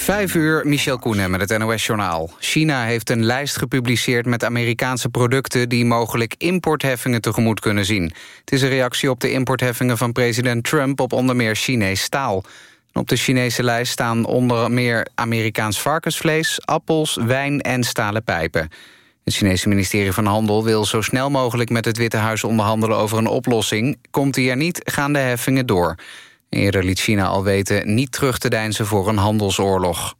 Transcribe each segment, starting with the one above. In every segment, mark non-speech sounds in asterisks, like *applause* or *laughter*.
Vijf uur, Michel Koenen met het NOS-journaal. China heeft een lijst gepubliceerd met Amerikaanse producten... die mogelijk importheffingen tegemoet kunnen zien. Het is een reactie op de importheffingen van president Trump... op onder meer Chinees staal. Op de Chinese lijst staan onder meer Amerikaans varkensvlees... appels, wijn en stalen pijpen. Het Chinese ministerie van Handel wil zo snel mogelijk met het Witte Huis onderhandelen over een oplossing. Komt die er niet, gaan de heffingen door. Eerder liet China al weten niet terug te deinzen voor een handelsoorlog.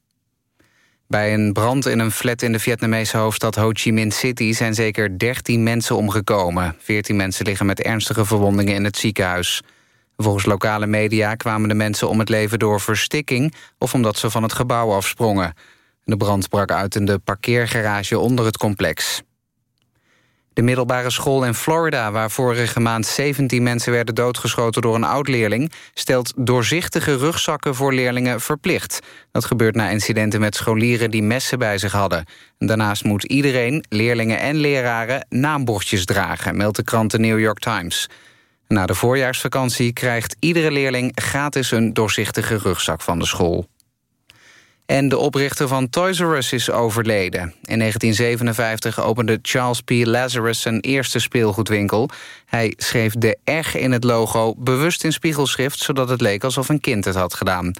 Bij een brand in een flat in de Vietnamese hoofdstad Ho Chi Minh City... zijn zeker 13 mensen omgekomen. 14 mensen liggen met ernstige verwondingen in het ziekenhuis. Volgens lokale media kwamen de mensen om het leven door verstikking... of omdat ze van het gebouw afsprongen. De brand brak uit in de parkeergarage onder het complex. De middelbare school in Florida, waar vorige maand 17 mensen werden doodgeschoten door een oud-leerling, stelt doorzichtige rugzakken voor leerlingen verplicht. Dat gebeurt na incidenten met scholieren die messen bij zich hadden. Daarnaast moet iedereen, leerlingen en leraren, naambordjes dragen, meldt de krant The New York Times. Na de voorjaarsvakantie krijgt iedere leerling gratis een doorzichtige rugzak van de school. En de oprichter van Toys R Us is overleden. In 1957 opende Charles P. Lazarus zijn eerste speelgoedwinkel. Hij schreef de R in het logo bewust in spiegelschrift... zodat het leek alsof een kind het had gedaan.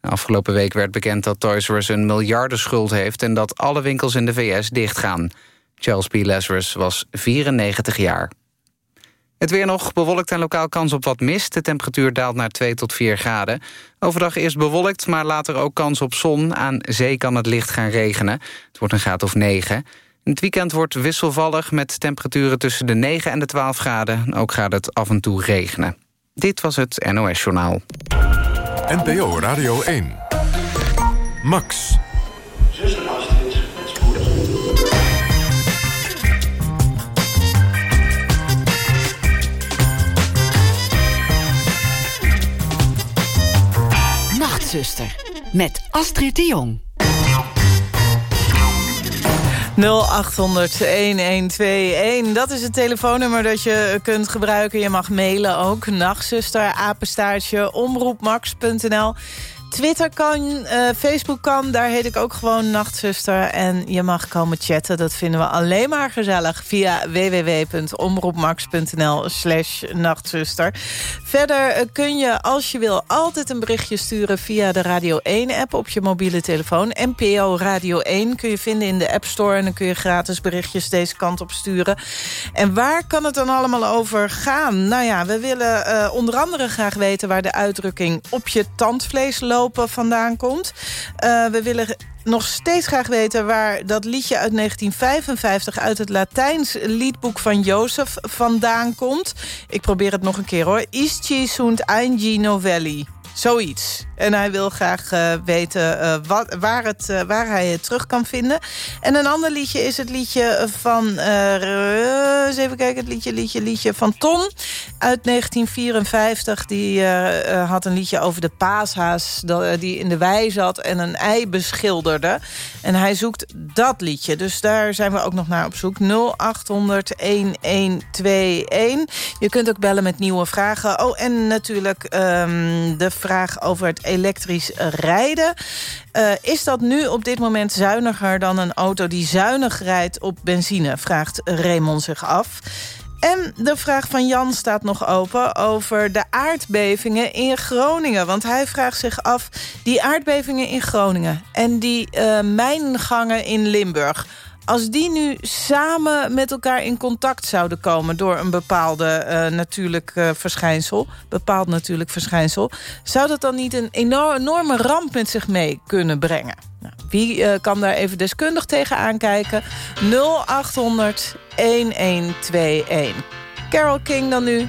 Afgelopen week werd bekend dat Toys R Us een miljardenschuld heeft... en dat alle winkels in de VS dichtgaan. Charles P. Lazarus was 94 jaar. Het weer nog bewolkt en lokaal kans op wat mist. De temperatuur daalt naar 2 tot 4 graden. Overdag eerst bewolkt, maar later ook kans op zon. Aan zee kan het licht gaan regenen. Het wordt een graad of 9. In het weekend wordt wisselvallig met temperaturen tussen de 9 en de 12 graden. Ook gaat het af en toe regenen. Dit was het NOS Journaal. NPO Radio 1. Max. Nachtzuster met Astrid de Jong. 0800-1121. Dat is het telefoonnummer dat je kunt gebruiken. Je mag mailen ook. Nachtzuster, apenstaartje, omroepmax.nl. Twitter kan, uh, Facebook kan, daar heet ik ook gewoon Nachtzuster. En je mag komen chatten, dat vinden we alleen maar gezellig... via www.omroepmax.nl slash nachtzuster. Verder eh, kun je, als je wil, altijd een berichtje sturen... via de Radio 1-app op je mobiele telefoon. NPO Radio 1 kun je vinden in de App Store... en dan kun je gratis berichtjes deze kant op sturen. En waar kan het dan allemaal over gaan? Nou ja, we willen uh, onder andere graag weten... waar de uitdrukking op je tandvlees loopt vandaan komt. Uh, we willen nog steeds graag weten waar dat liedje uit 1955... uit het Latijns liedboek van Jozef vandaan komt. Ik probeer het nog een keer hoor. Isci sunt eingi novelli. Zoiets. En hij wil graag uh, weten uh, wat, waar, het, uh, waar hij het terug kan vinden. En een ander liedje is het liedje van... eens even kijken, het liedje, liedje, liedje van Ton uit 1954. Die had een liedje over de paashaas die in de wei zat... en een ei beschilderde. En hij zoekt dat liedje. Dus daar zijn we ook nog naar op zoek. 0800-1121. Je kunt ook bellen met nieuwe vragen. Oh, en natuurlijk um, de vraag over het elektrisch rijden. Uh, is dat nu op dit moment zuiniger dan een auto die zuinig rijdt op benzine? Vraagt Raymond zich af. En de vraag van Jan staat nog open over de aardbevingen in Groningen. Want hij vraagt zich af, die aardbevingen in Groningen... en die uh, mijngangen in Limburg als die nu samen met elkaar in contact zouden komen... door een bepaalde uh, natuurlijk uh, verschijnsel, bepaald natuurlijk verschijnsel... zou dat dan niet een enorme ramp met zich mee kunnen brengen? Nou, wie uh, kan daar even deskundig tegen aankijken? 0800 1121. Carol King dan nu.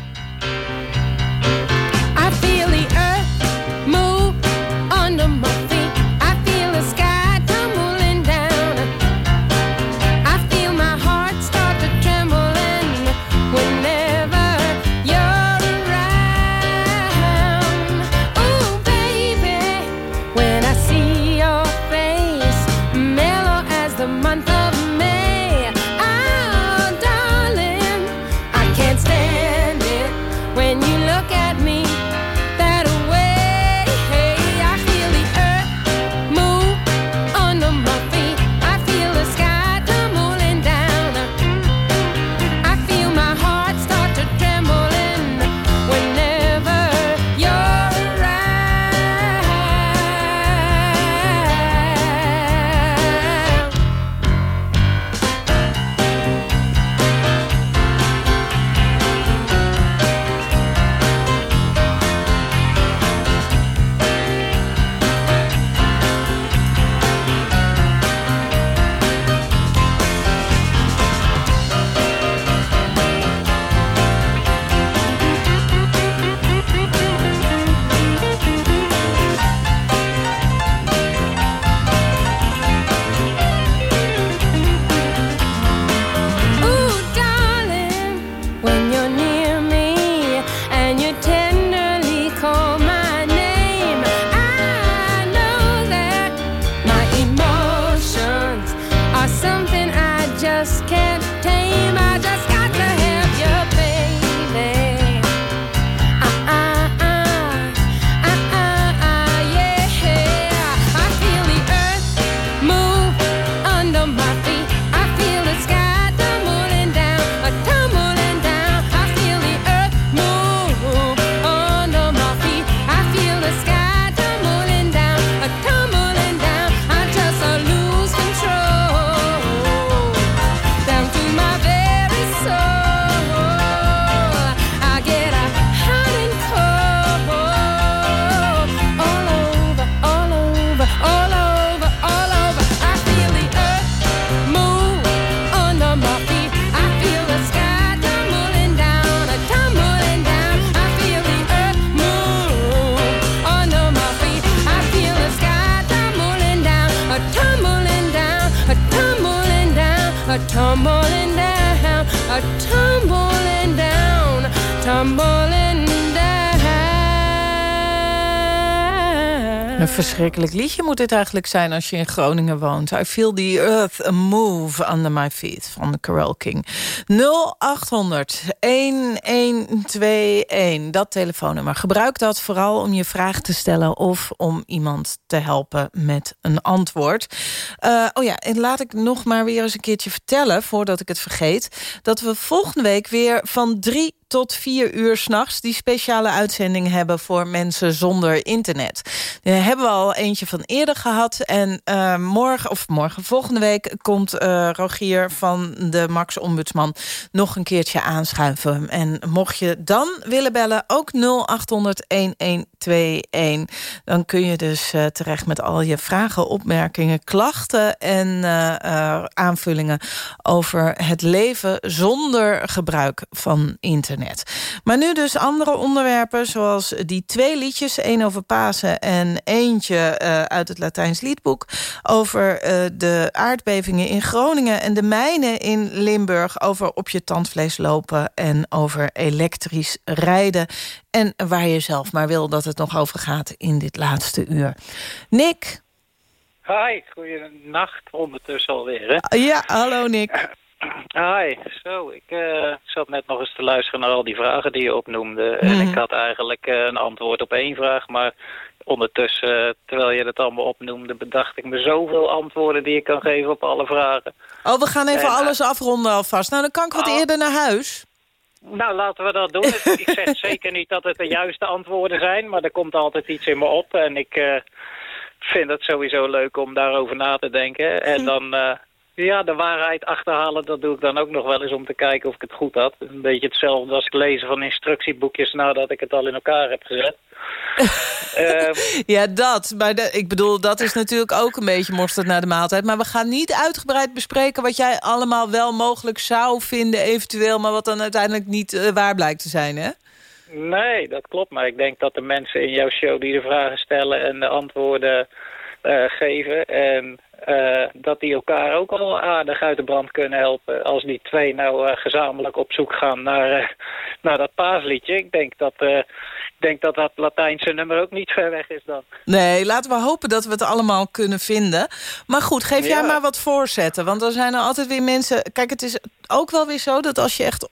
Verschrikkelijk liedje moet dit eigenlijk zijn als je in Groningen woont. I feel the earth move under my feet van Carol King. 0800 1121, dat telefoonnummer. Gebruik dat vooral om je vraag te stellen... of om iemand te helpen met een antwoord. Uh, oh ja, en laat ik nog maar weer eens een keertje vertellen... voordat ik het vergeet... dat we volgende week weer van drie tot vier uur s'nachts... die speciale uitzending hebben voor mensen zonder internet. Daar hebben we al eentje van eerder gehad. En uh, morgen, of morgen, volgende week... komt uh, Rogier van de Max Ombudsman nog een keertje aanschuiven. En mocht je dan willen bellen, ook 0800-1121... dan kun je dus uh, terecht met al je vragen, opmerkingen... klachten en aanvullingen over het leven zonder gebruik van internet. Maar nu dus andere onderwerpen, zoals die twee liedjes... één over Pasen en eentje uit het Latijns liedboek... over de aardbevingen in Groningen en de mijnen in Limburg... over op je tandvlees lopen en over elektrisch rijden... en waar je zelf maar wil dat het nog over gaat in dit laatste uur. Nick... Hi, goeienacht ondertussen alweer. Hè? Ja, hallo Nick. *clears throat* Hi, zo, ik uh, zat net nog eens te luisteren naar al die vragen die je opnoemde. En Mhm. ik had eigenlijk uh, een antwoord op één vraag, maar ondertussen, uh, terwijl je het allemaal opnoemde, bedacht ik me zoveel antwoorden die ik kan geven op alle vragen. Oh, we gaan even En, alles afronden alvast. Nou, dan kan ik wat oh. eerder naar huis. Nou, laten we dat doen. *laughs* ik zeg zeker niet dat het de juiste antwoorden zijn, maar er komt altijd iets in me op. En ik uh, vind het sowieso leuk om daarover na te denken. En *laughs* dan... Ja, de waarheid achterhalen, dat doe ik dan ook nog wel eens om te kijken of ik het goed had. Een beetje hetzelfde als ik lezen van instructieboekjes nadat ik het al in elkaar heb gezet. uh, *laughs* ja, dat. Maar de, ik bedoel, dat is natuurlijk ook een beetje mosterd naar de maaltijd. Maar we gaan niet uitgebreid bespreken wat jij allemaal wel mogelijk zou vinden eventueel... maar wat dan uiteindelijk niet uh, waar blijkt te zijn, hè? Nee, dat klopt. Maar ik denk dat de mensen in jouw show die de vragen stellen en de antwoorden uh, geven... en uh, dat die elkaar ook al aardig uit de brand kunnen helpen. Als die twee nou uh, gezamenlijk op zoek gaan naar, uh, naar dat paasliedje. Ik denk dat, ik denk dat dat Latijnse nummer ook niet ver weg is dan. Nee, laten we hopen dat we het allemaal kunnen vinden. Maar goed, geef Ja. jij maar wat voorzetten. Want er zijn er altijd weer mensen... Kijk, het is ook wel weer zo dat als je echt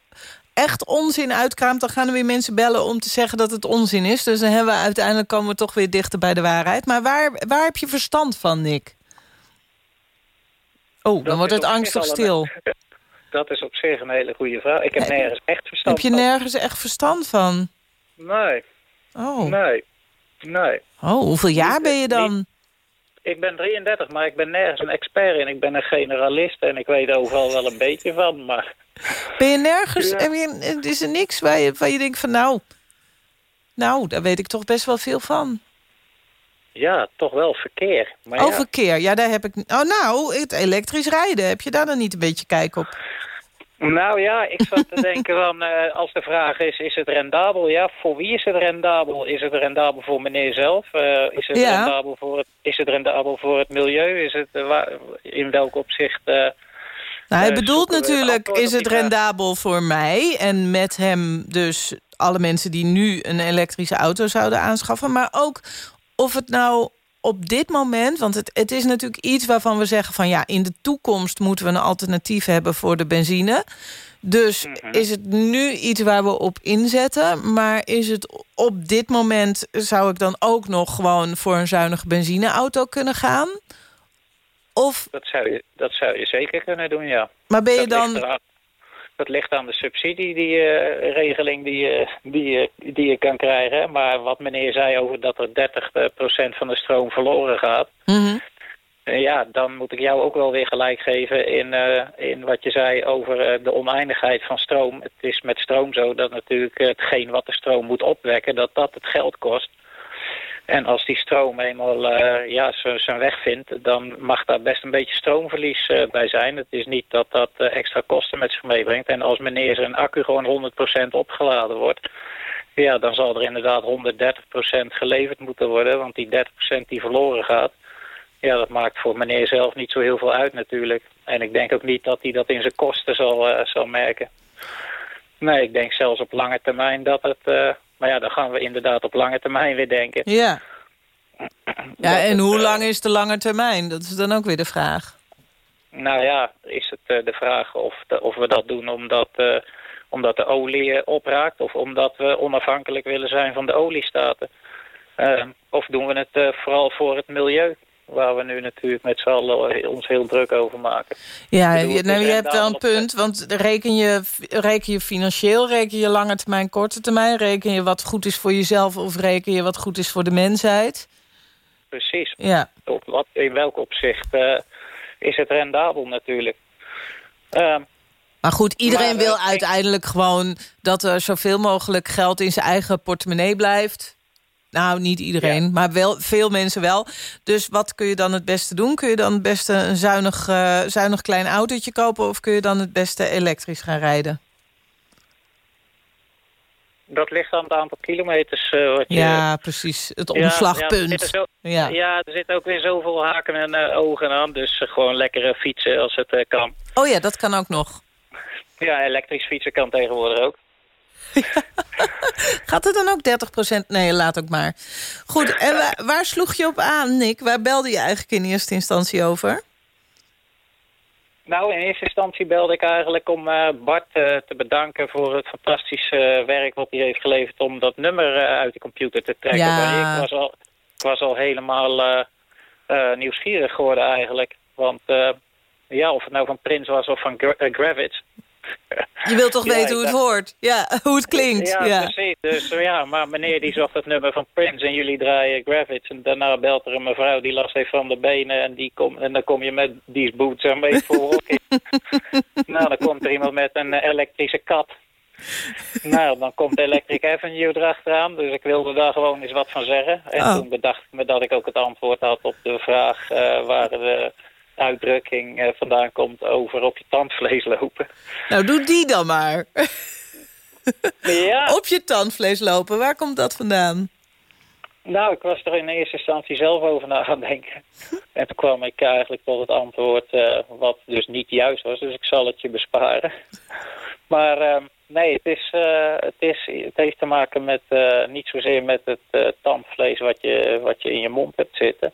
echt onzin uitkraamt... dan gaan er weer mensen bellen om te zeggen dat het onzin is. Dus dan hebben we uiteindelijk komen we toch weer dichter bij de waarheid. Maar waar, waar heb je verstand van, Nick? Oh, dan Dat wordt het angstig een- stil. *laughs* Dat is op zich een hele goede vraag. Ik heb nergens echt verstand Heb je van. nergens echt verstand van? Nee, Oh, nee, nee. oh hoeveel jaar Niet- ben je dan? niet- Ik ben 33, maar ik ben nergens een expert in. Ik ben een generalist en ik weet overal wel een beetje van. Maar *laughs* Ben je nergens... Ja. je- Is er niks waar je, waar je denkt van nou... Nou, daar weet ik toch best wel veel van. Ja, toch wel verkeer. Maar Oh, ja, verkeer. Ja, daar heb ik... Oh, nou, het elektrisch rijden. Heb je daar dan niet een beetje kijk op? Nou ja, ik zat te *laughs* denken van, eh, als de vraag is, is het rendabel? Ja, voor wie is het rendabel? Is het rendabel voor meneer zelf? Eh, is, het Ja. rendabel voor het, is het rendabel voor het milieu? Is het, eh, waar- in welk opzicht... Nou, hij bedoelt natuurlijk, is het rendabel voor mij... en met hem dus alle mensen die nu een elektrische auto zouden aanschaffen... maar ook of het nou op dit moment... want het, het is natuurlijk iets waarvan we zeggen van... ja, in de toekomst moeten we een alternatief hebben voor de benzine... Dus Mhm. is het nu iets waar we op inzetten? Maar is het op dit moment... zou ik dan ook nog gewoon voor een zuinige benzineauto kunnen gaan? Of, dat, zou je, dat zou je zeker kunnen doen, ja. maar ben je dat, dan... dat ligt aan de subsidie, die eh, regeling die, je die, je die je kan krijgen. Maar wat meneer zei over dat er 30% van de stroom verloren gaat... Mhm. Eh, Ja, dan moet ik jou ook wel weer gelijk geven in, eh, in wat je zei over eh, de oneindigheid van stroom. Het is met stroom zo dat natuurlijk hetgeen wat de stroom moet opwekken, dat dat het geld kost. En als die stroom eenmaal eh, ja, zijn weg vindt, dan mag daar best een beetje stroomverlies eh, bij zijn. Het is niet dat dat eh, extra kosten met zich meebrengt. En als meneer zijn accu gewoon 100% opgeladen wordt, ja, dan zal er inderdaad 130% geleverd moeten worden. Want die 30% die verloren gaat, ja, dat maakt voor meneer zelf niet zo heel veel uit natuurlijk. En ik denk ook niet dat hij dat in zijn kosten zal, zal merken. Nee, ik denk zelfs op lange termijn dat het... maar ja, dan gaan we inderdaad op lange termijn weer denken. Ja. *clears throat* Ja, en hoe eh, lang is de lange termijn? Dat is dan ook weer de vraag. Nou ja, is het eh, de vraag of, de- of we dat doen omdat, eh, omdat de olie opraakt... of omdat we onafhankelijk willen zijn van de oliestaten. Eh, of doen we het vooral voor het milieu... waar we nu natuurlijk met z'n allen ons heel druk over maken. Ja, bedoel, nou, je hebt wel een punt, want reken je, reken je financieel, reken je lange termijn, korte termijn, reken je wat goed is voor jezelf of reken je wat goed is voor de mensheid? Precies. Ja, Op wat, in welk opzicht eh, is het rendabel natuurlijk. Ehm, maar goed, iedereen Maar, wil uiteindelijk gewoon dat er zoveel mogelijk geld in zijn eigen portemonnee blijft. Nou, niet iedereen, maar wel veel mensen wel. Dus wat kun je dan het beste doen? Kun je dan het beste een zuinig, eh, zuinig klein autootje kopen... of kun je dan het beste elektrisch gaan rijden? dat ligt aan het aantal kilometers eh, wat je... Ja, precies. Het Ja, er, omslagpunt. zo, Ja. ja. er zitten ook weer zoveel haken en eh, ogen aan. Dus gewoon lekker fietsen als het kan. Oh ja, dat kan ook nog. Ja, elektrisch fietsen kan tegenwoordig ook. *laughs* Gaat het dan ook 30% Nee, laat ook maar. Goed, en waar, waar sloeg je op aan, Nick? Waar belde je eigenlijk in eerste instantie over? Nou, in eerste instantie belde ik eigenlijk om eh, Bart eh, te bedanken voor het fantastische eh, werk wat hij heeft geleverd om dat nummer uit de computer te trekken. Ja. Maar ik was al, ik was al helemaal nieuwsgierig geworden eigenlijk. Want ja, of het nou van Prins was of van Gra Gravitz. Je wilt toch Ja, weten hoe het dacht- hoort? Ja, *laughs* hoe het klinkt. Ja, Ja, precies. Dus eh, ja, maar meneer die zocht het nummer van Prince en jullie draaien Gravitz. En daarna belt er een mevrouw die last heeft van de benen en, die kom, en dan kom je met die boots en weet voor walking. *laughs* nou, dan komt er iemand met een elektrische kat. nou, dan komt Electric Avenue erachteraan, dus ik wilde daar gewoon eens wat van zeggen. En Oh. toen bedacht ik me dat ik ook het antwoord had op de vraag eh, waar de uitdrukking eh, vandaan komt over op je tandvlees lopen. Nou, doe die dan maar. Ja. *laughs* Op je tandvlees lopen, waar komt dat vandaan? Nou, ik was er in eerste instantie zelf over na gaan denken. En toen kwam ik eigenlijk tot het antwoord eh, wat dus niet juist was. Dus ik zal het je besparen. Maar ehm, nee, het, is, eh, het, is, het heeft te maken met niet zozeer met het tandvlees wat je, wat je in je mond hebt zitten.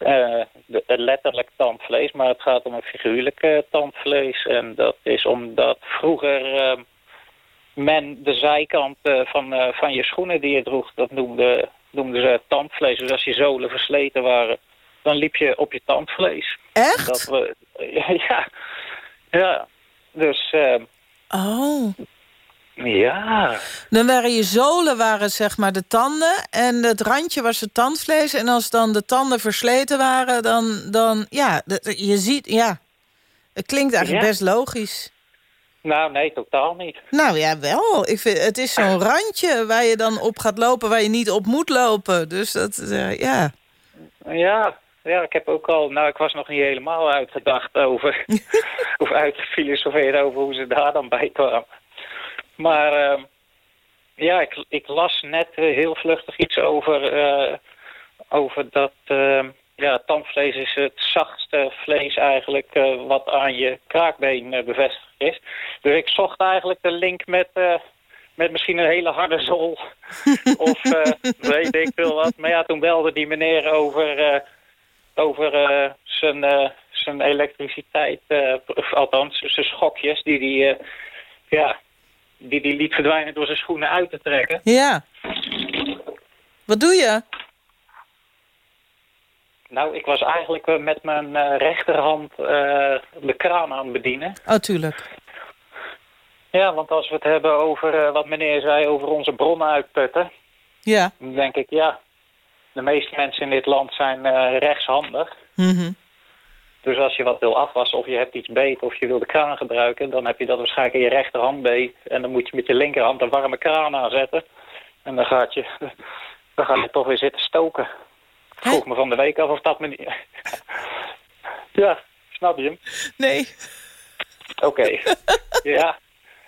De, het letterlijk tandvlees, maar het gaat om een figuurlijk eh, tandvlees. En dat is omdat vroeger ehm, men de zijkant eh, van, van je schoenen die je droeg, dat noemde, noemden ze tandvlees. Dus als je zolen versleten waren, dan liep je op je tandvlees. Echt? Dat we, *laughs* ja, ja. Dus ehm, Oh. Ja, Dan waren je zolen waren zeg maar de tanden en het randje was het tandvlees. En als dan de tanden versleten waren, dan, dan ja, je ziet, ja. Het klinkt eigenlijk Ja. best logisch. nou nee, totaal niet. Nou ja, wel. Ik vind, het is zo'n randje waar je dan op gaat lopen... waar je niet op moet lopen. Dus dat, eh, ja. Ja, ja, ik heb ook al, nou ik was nog niet helemaal uitgedacht over, *laughs* of uitgefilosofeerd over hoe ze daar dan bij kwamen. Maar ehm, ja, ik, ik las net eh, heel vluchtig iets over, eh, over dat ehm, ja, tandvlees is het zachtste vlees eigenlijk eh, wat aan je kraakbeen bevestigd is. Dus ik zocht eigenlijk de link met, met misschien een hele harde zool *laughs* of weet ik veel wat. Maar ja, toen belde die meneer over, over zijn, zijn elektriciteit, althans zijn schokjes die die, eh, ja, die die liet verdwijnen door zijn schoenen uit te trekken. Ja. Wat doe je? Nou, ik was eigenlijk eh, met mijn eh, rechterhand eh, de kraan aan het bedienen. Oh, tuurlijk. Ja, want als we het hebben over wat meneer zei over onze bronnen uitputten... Ja. dan denk ik, ja, de meeste mensen in dit land zijn rechtshandig. Mhm. Dus als je wat wil afwassen of je hebt iets beet of je wil de kraan gebruiken... dan heb je dat waarschijnlijk in je rechterhand beet. En dan moet je met je linkerhand een warme kraan aanzetten. En dan, gaat je, *laughs* dan ga je toch weer zitten stoken. Ik vroeg me van de week af of dat me niet... *laughs* ja, snap je hem? Nee. Oké. *laughs* ja.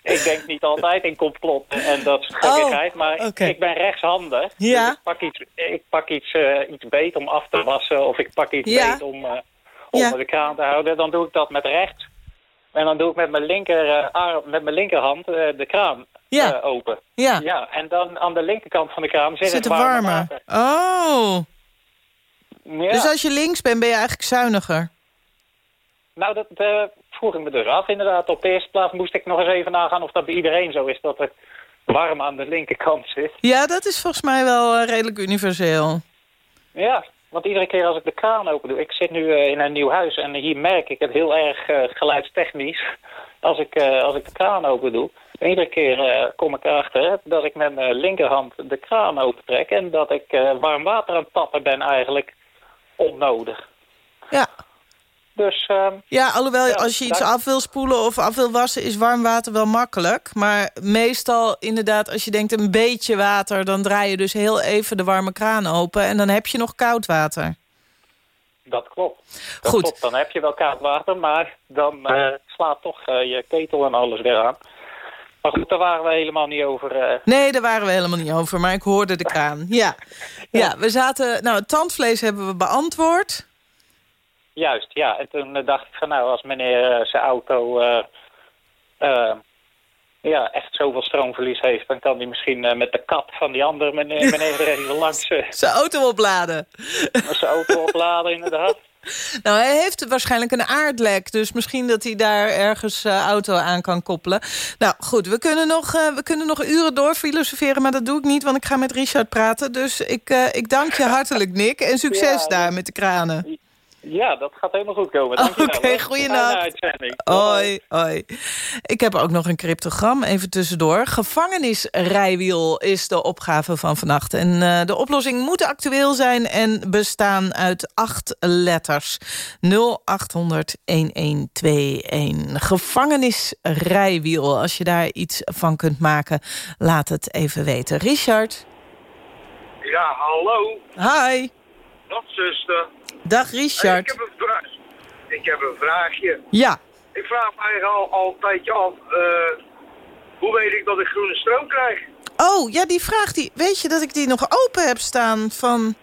ik denk niet altijd in complotten en dat is gekkigheid, Oh, maar ik ben rechtshandig. Ja. Dus ik pak iets, ik pak iets, eh, iets beet om af te wassen of ik pak iets Ja. beet om eh, onder Ja. de kraan te houden. Dan doe ik dat met rechts. En dan doe ik met mijn, linker, eh, arm, met mijn linkerhand eh, de kraan Ja. eh, open. Ja, Ja, en dan aan de linkerkant van de kraan zit, zit het er warme warmer. water. Oh, Ja. dus als je links bent, ben je eigenlijk zuiniger. Nou, dat eh, vroeg ik me dus af. Inderdaad, op de eerste plaats moest ik nog eens even nagaan of dat bij iedereen zo is. Dat het warm aan de linkerkant zit. Ja, dat is volgens mij wel redelijk universeel. Ja, want iedere keer als ik de kraan open doe... Ik zit nu eh, in een nieuw huis en hier merk ik het heel erg eh, geluidstechnisch... *laughs* Als ik, eh, als ik de kraan open doe. Iedere keer kom ik erachter dat ik met mijn linkerhand de kraan opentrek... en dat ik warm water aan het tappen ben eigenlijk onnodig. Ja. Dus ehm, Ja, alhoewel Ja, als je iets af wil spoelen of af wil wassen... is warm water wel makkelijk. Maar meestal inderdaad, als je denkt een beetje water... dan draai je dus heel even de warme kraan open... en dan heb je nog koud water. Dat klopt. Dat Goed. Klopt. Dan heb je wel koud water, maar dan eh, slaat toch eh, je ketel en alles weer aan. Maar goed, daar waren we helemaal niet over. eh. Nee, daar waren we helemaal niet over, maar ik hoorde de kraan. Ja, *laughs* ja we zaten... Nou, het tandvlees hebben we beantwoord. Juist, ja. En toen eh, dacht ik van nou, als meneer eh, zijn auto eh, ja, echt zoveel stroomverlies heeft... dan kan hij misschien met de kat van die andere meneer, *laughs* meneer er even langs Zijn auto opladen. zijn auto opladen inderdaad. *laughs* Nou, hij heeft waarschijnlijk een aardlek. Dus misschien dat hij daar ergens eh, auto aan kan koppelen. Nou, goed. We kunnen, nog, we kunnen nog uren door filosoferen. Maar dat doe ik niet, want ik ga met Richard praten. Dus ik, ik dank je hartelijk, Nick. En succes Ja, daar met de kranen. Ja, dat gaat helemaal goed komen. Dankjewel. Oké, hoor. goeienacht. Hoi, hoi. Ik heb ook nog een cryptogram, even tussendoor. Gevangenisrijwiel is de opgave van vannacht. En eh, de oplossing moet actueel zijn en bestaan uit acht letters. 0800 1121. Gevangenisrijwiel. Als je daar iets van kunt maken, laat het even weten. Richard. Ja, hallo. Hi. Dag zuster. Dag Hey, Richard. ik, heb een vraag. ik heb een vraagje. Ja. Ik vraag me eigenlijk al, al een tijdje af. eh, hoe weet ik dat ik groene stroom krijg? Oh, ja, die vraag, die, weet je dat ik die nog open heb staan van...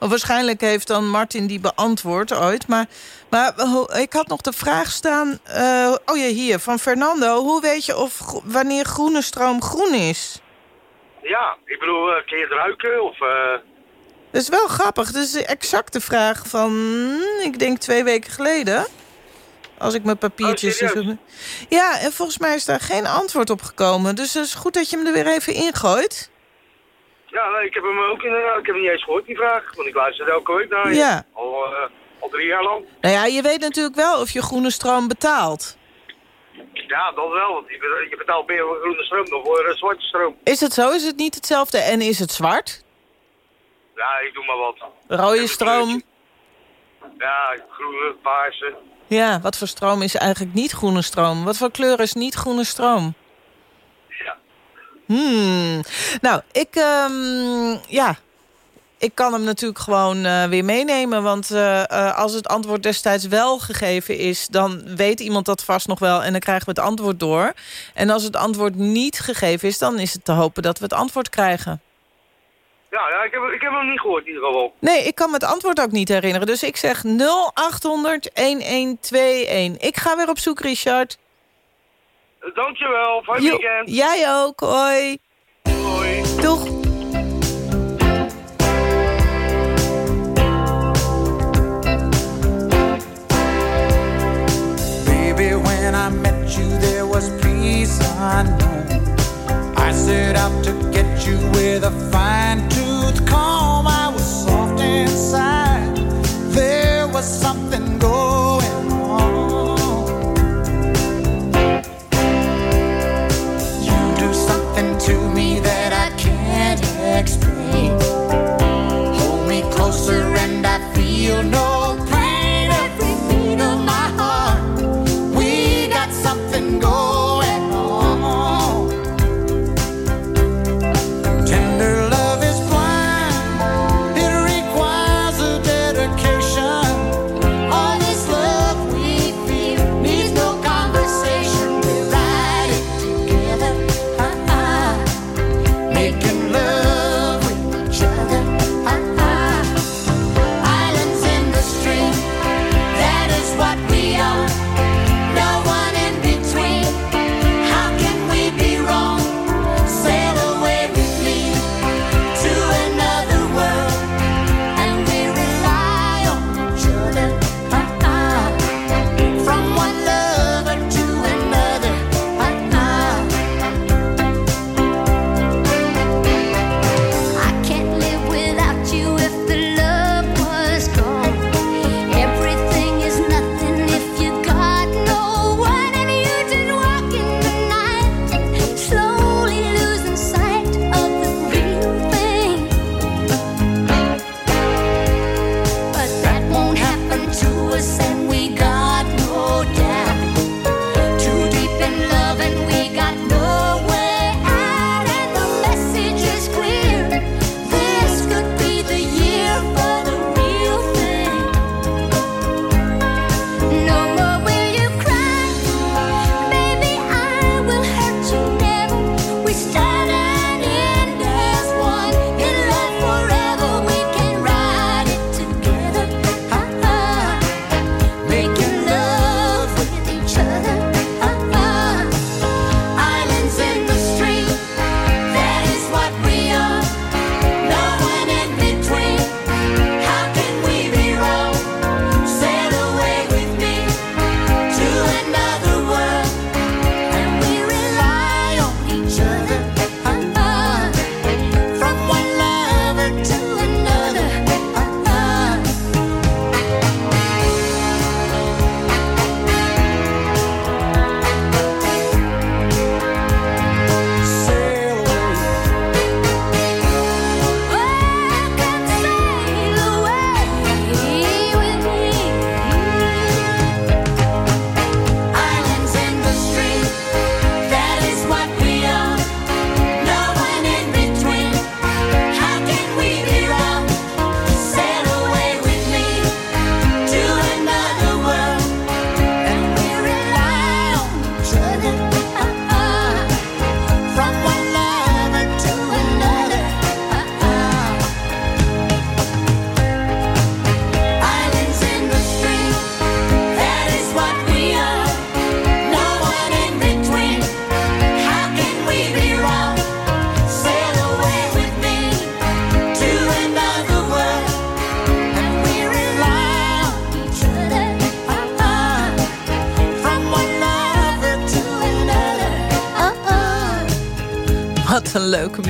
Of waarschijnlijk heeft dan Martin die beantwoord ooit. Maar, maar ik had nog de vraag staan... eh, oh ja, hier, van Fernando. Hoe weet je of wanneer groene stroom groen is? Ja, ik bedoel, eh, kun je het ruiken? Of, Dat is wel grappig. Dat is de exacte vraag van, hmm, ik denk twee weken geleden. Als ik mijn papiertjes... Oh, ja, en volgens mij is daar geen antwoord op gekomen. Dus het is goed dat je hem er weer even ingooit. ja, nee, ik heb hem ook in, ik heb hem niet eens gehoord, die vraag. Want ik luister elke week naar je. Ja. Al, eh, al drie jaar lang. Nou ja, je weet natuurlijk wel of je groene stroom betaalt. Ja, dat wel. Want je, bet- je betaalt meer voor groene stroom dan voor eh, zwarte stroom. Is het zo? Is het niet hetzelfde? En is het zwart? Ja, ik doe maar wat. Rode stroom? Ja, groene, paarse. Ja, wat voor stroom is eigenlijk niet groene stroom? Wat voor kleur is niet groene stroom? Ja. Hmm. Nou, ik, ehm, ja, ik kan hem natuurlijk gewoon eh, weer meenemen. Want eh, eh, als het antwoord destijds wel gegeven is... dan weet iemand dat vast nog wel en dan krijgen we het antwoord door. En als het antwoord niet gegeven is... dan is het te hopen dat we het antwoord krijgen. Ja, ja ik, heb, ik heb hem niet gehoord in ieder geval. Nee, ik kan me het antwoord ook niet herinneren. Dus ik zeg 0800-1121. Ik ga weer op zoek, Richard. Dankjewel, fijn Jo, weekend. jij ook, hoi. Hoi. Doeg. Baby, when I met you, there was peace unknown. I set out to get you with a fine tooth comb. I was soft inside. There was something going on. You do something to me that I can't explain. Hold me closer and I feel no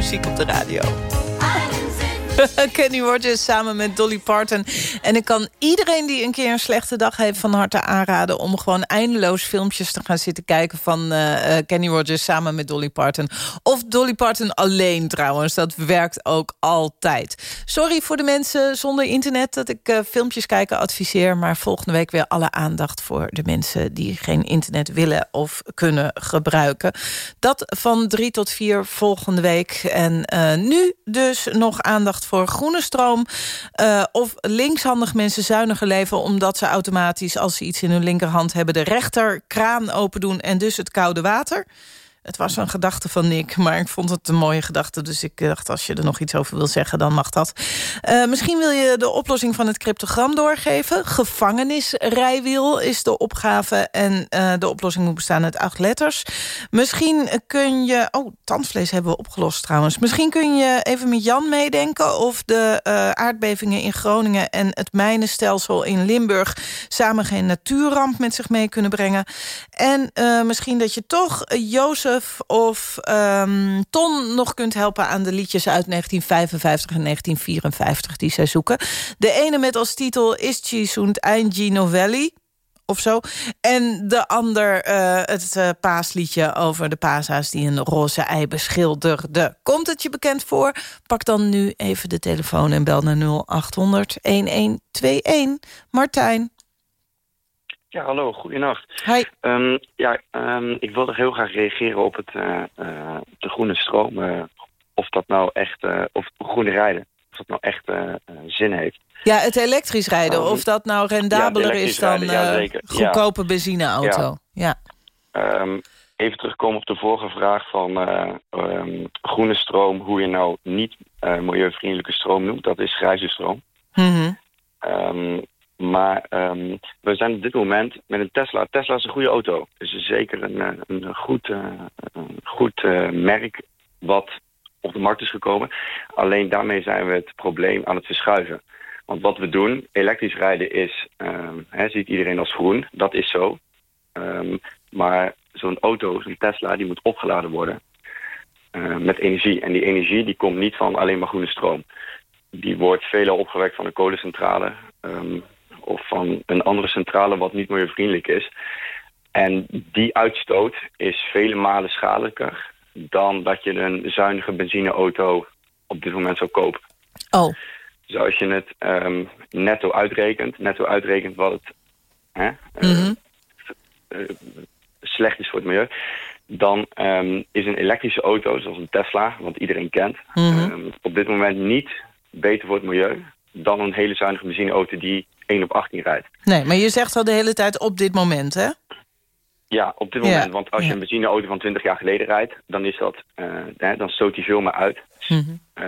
muziek op de radio. Kenny Rogers samen met Dolly Parton. En ik kan iedereen die een keer een slechte dag heeft... van harte aanraden om gewoon eindeloos filmpjes te gaan zitten kijken... van uh, Kenny Rogers samen met Dolly Parton. Of Dolly Parton alleen trouwens. Dat werkt ook altijd. Sorry voor de mensen zonder internet dat ik uh, filmpjes kijken adviseer... maar volgende week weer alle aandacht voor de mensen... die geen internet willen of kunnen gebruiken. Dat van drie tot vier volgende week. En nu dus nog aandacht voor groene stroom. Uh, of linkshandig mensen zuiniger leven... omdat ze automatisch, als ze iets in hun linkerhand hebben... de rechterkraan open doen en dus het koude water... Het was een gedachte van Nick, maar ik vond het een mooie gedachte. Dus ik dacht, als je er nog iets over wil zeggen, dan mag dat. Uh, misschien wil je de oplossing van het cryptogram doorgeven. Gevangenisrijwiel is de opgave. En uh, de oplossing moet bestaan uit acht letters. Misschien kun je... Oh, tandvlees hebben we opgelost trouwens. Misschien kun je even met Jan meedenken... of de aardbevingen in Groningen en het mijnenstelsel in Limburg... samen geen natuurramp met zich mee kunnen brengen. En misschien dat je toch Jozef of um, Ton nog kunt helpen aan de liedjes uit 1955 en 1954 die zij zoeken. De ene met als titel Ist und ein Novelli of zo. En de ander uh, het uh, paasliedje over de paashaas die een roze ei beschilderde. Komt het je bekend voor? Pak dan nu even de telefoon en bel naar 0800 1121. Martijn. Ja, hallo, goedenacht. Hi. Um, ja, um, ik wilde heel graag reageren op het, uh, uh, de groene stroom. Uh, of dat nou echt, of groene rijden, of dat nou echt zin heeft. Ja, het elektrisch rijden, um, of dat nou rendabeler ja, is dan ja, goedkope ja. benzineauto. Ja. even terugkomen op de vorige vraag van groene stroom, hoe je nou niet milieuvriendelijke stroom noemt. Dat is grijze stroom. Mm maar um, we zijn op dit moment met een Tesla. Tesla is een goede auto. Het is zeker een, een goed, uh, een goed uh, merk wat op de markt is gekomen. Alleen daarmee zijn we het probleem aan het verschuiven. Want wat we doen, elektrisch rijden is, um, hè, ziet iedereen als groen. Dat is zo. Um, maar zo'n auto, zo'n Tesla, die moet opgeladen worden met energie. En die energie die komt niet van alleen maar groene stroom. Die wordt veelal opgewekt van een kolencentrale. Of van een andere centrale wat niet milieuvriendelijk is. En die uitstoot is vele malen schadelijker dan dat je een zuinige benzineauto op dit moment zou kopen. Oh. Dus als je het um, netto uitrekent, netto uitrekent wat het hè, mm -hmm. uh, uh, slecht is voor het milieu, dan um, is een elektrische auto, zoals een Tesla, wat iedereen kent, mm -hmm. um, op dit moment niet beter voor het milieu dan een hele zuinige benzineauto die 1 op 18 rijdt. Nee, maar je zegt al de hele tijd op dit moment, hè? Ja, op dit moment. Ja, Want als je een benzineauto van 20 jaar geleden rijdt... dan, is dat, uh, hè, dan stoot hij veel meer uit. Mhm. Uh,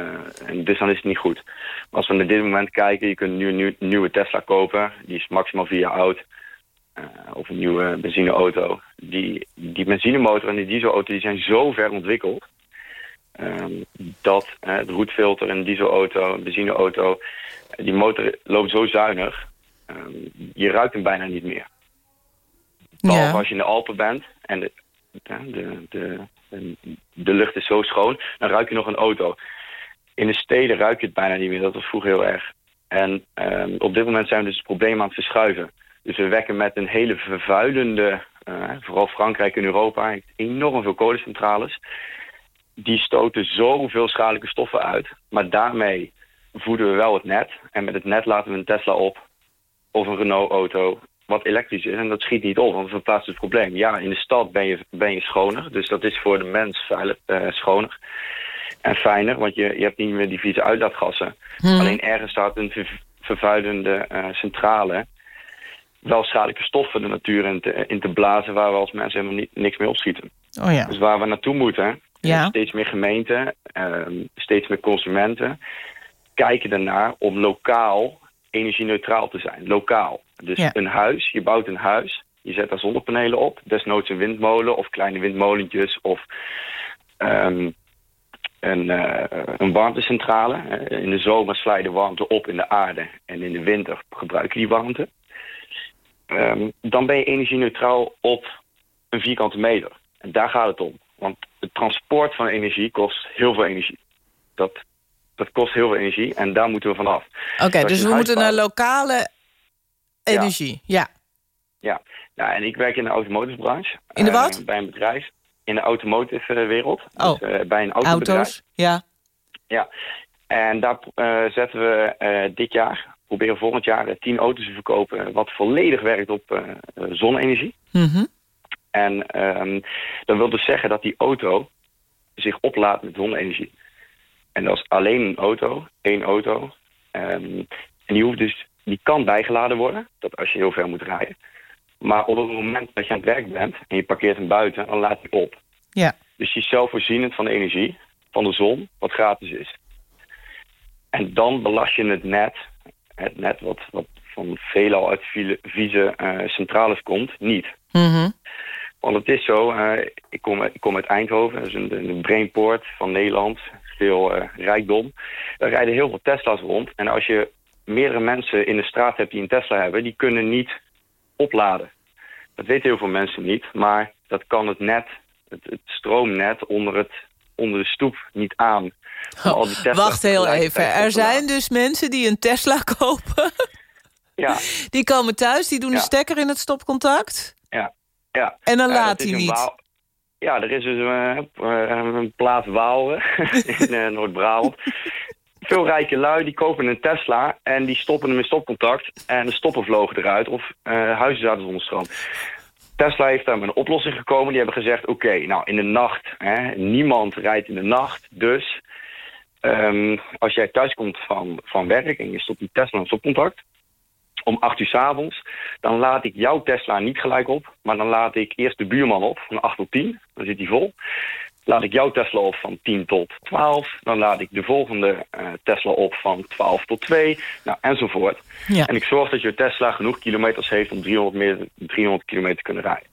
en dus dan is het niet goed. Maar als we naar dit moment kijken... je kunt nu een nieuw, nieuwe Tesla kopen. Die is maximaal vier jaar oud. Uh, of een nieuwe benzineauto. Die, die benzinemotor en die dieselauto die zijn zo ver ontwikkeld... Um, dat de roetfilter in een dieselauto, een benzineauto... die motor loopt zo zuinig... Um, je ruikt hem bijna niet meer. Behalve Ja. als je in de Alpen bent en de, de, de, de, de lucht is zo schoon, dan ruik je nog een auto. In de steden ruik je het bijna niet meer, dat was vroeger heel erg. En um, op dit moment zijn we dus het probleem aan het verschuiven. Dus we wekken met een hele vervuilende, uh, vooral Frankrijk en Europa, enorm veel kolencentrales. Die stoten zoveel schadelijke stoffen uit. Maar daarmee voeden we wel het net. En met het net laten we een Tesla op of een Renault-auto wat elektrisch is. En dat schiet niet op, want dat verplaatst het probleem. Ja, in de stad ben je, ben je schoner. Dus dat is voor de mens veilig, uh, schoner. En fijner, want je, je hebt niet meer die vieze uitlaatgassen. Hmm. Alleen ergens staat een ver, vervuilende uh, centrale... wel schadelijke stoffen de natuur in te, in te blazen... waar we als mensen helemaal niks mee opschieten. Oh ja. Dus waar we naartoe moeten... Ja. steeds meer gemeenten, um, steeds meer consumenten... kijken ernaar om lokaal energie-neutraal te zijn. Lokaal. Dus Ja. een huis, je bouwt een huis, je zet daar zonnepanelen op, desnoods een windmolen of kleine windmolentjes of um, een, uh, een warmtecentrale. In de zomer sla je de warmte op in de aarde en in de winter gebruik je die warmte. Um, dan ben je energie-neutraal op een vierkante meter. En daar gaat het om. Want het transport van energie kost heel veel energie. Dat, dat kost heel veel energie en daar moeten we vanaf. Oké, dus we moeten naar lokale energie. Ja. Ja, nou, en ik werk in de automotiesbranche. In de eh, wat? bij een bedrijf. In de automotive eh, wereld. Oh. Dus, eh, bij een autobedrijf. Auto's. Ja. Ja. En daar zetten we dit jaar, proberen volgend jaar, tien auto's te verkopen... wat volledig werkt op zonne-energie. En ehm, dat wil dus zeggen dat die auto zich oplaadt met zonne-energie. En dat is alleen een auto, één auto. Ehm, en die, hoeft dus, die kan bijgeladen worden, dat als je heel ver moet rijden. Maar op het moment dat je aan het werk bent en je parkeert hem buiten, dan laat hij op. Ja. Dus je is zelfvoorzienend van de energie, van de zon, wat gratis is. En dan belast je het net, het net wat, wat van veelal uit vieze, eh, centrales komt, niet. Mhm. Want het is zo, eh, ik, kom, ik kom uit Eindhoven, dat is een, een brainport van Nederland, veel eh, rijkdom. Daar rijden heel veel Tesla's rond. En als je meerdere mensen in de straat hebt die een Tesla hebben, die kunnen niet opladen. Dat weten heel veel mensen niet, maar dat kan het net, het, het stroomnet onder, het, onder de stoep niet aan. Om al die Tesla's Wacht heel even. Er zijn dus mensen die een Tesla kopen. Ja, *laughs* Die komen thuis, die doen de Ja. stekker in het stopcontact. ja, ja. En dan laat hij een niet. Ja, er is dus eh, eh, een plaats Waalre *laughs* in eh, Noord-Brabant. Veel rijke lui die kopen een Tesla en die stoppen hem in stopcontact. En de stoppen vlogen eruit of eh, huizen zaten zonder stroom. Tesla heeft daar met een oplossing gekomen. Die hebben gezegd, oké, nou in de nacht, hè, niemand rijdt in de nacht. Dus ehm, als jij thuis komt van, van werk en je stopt die Tesla in stopcontact om 8 uur 's avonds, dan laat ik jouw Tesla niet gelijk op, maar dan laat ik eerst de buurman op van 8 tot 10, dan zit hij vol. Laat ik jouw Tesla op van 10 tot 12, dan laat ik de volgende eh, Tesla op van 12 tot 2, nou, enzovoort. Ja. En ik zorg dat je Tesla genoeg kilometers heeft om 300, meer, 300 kilometer te kunnen rijden.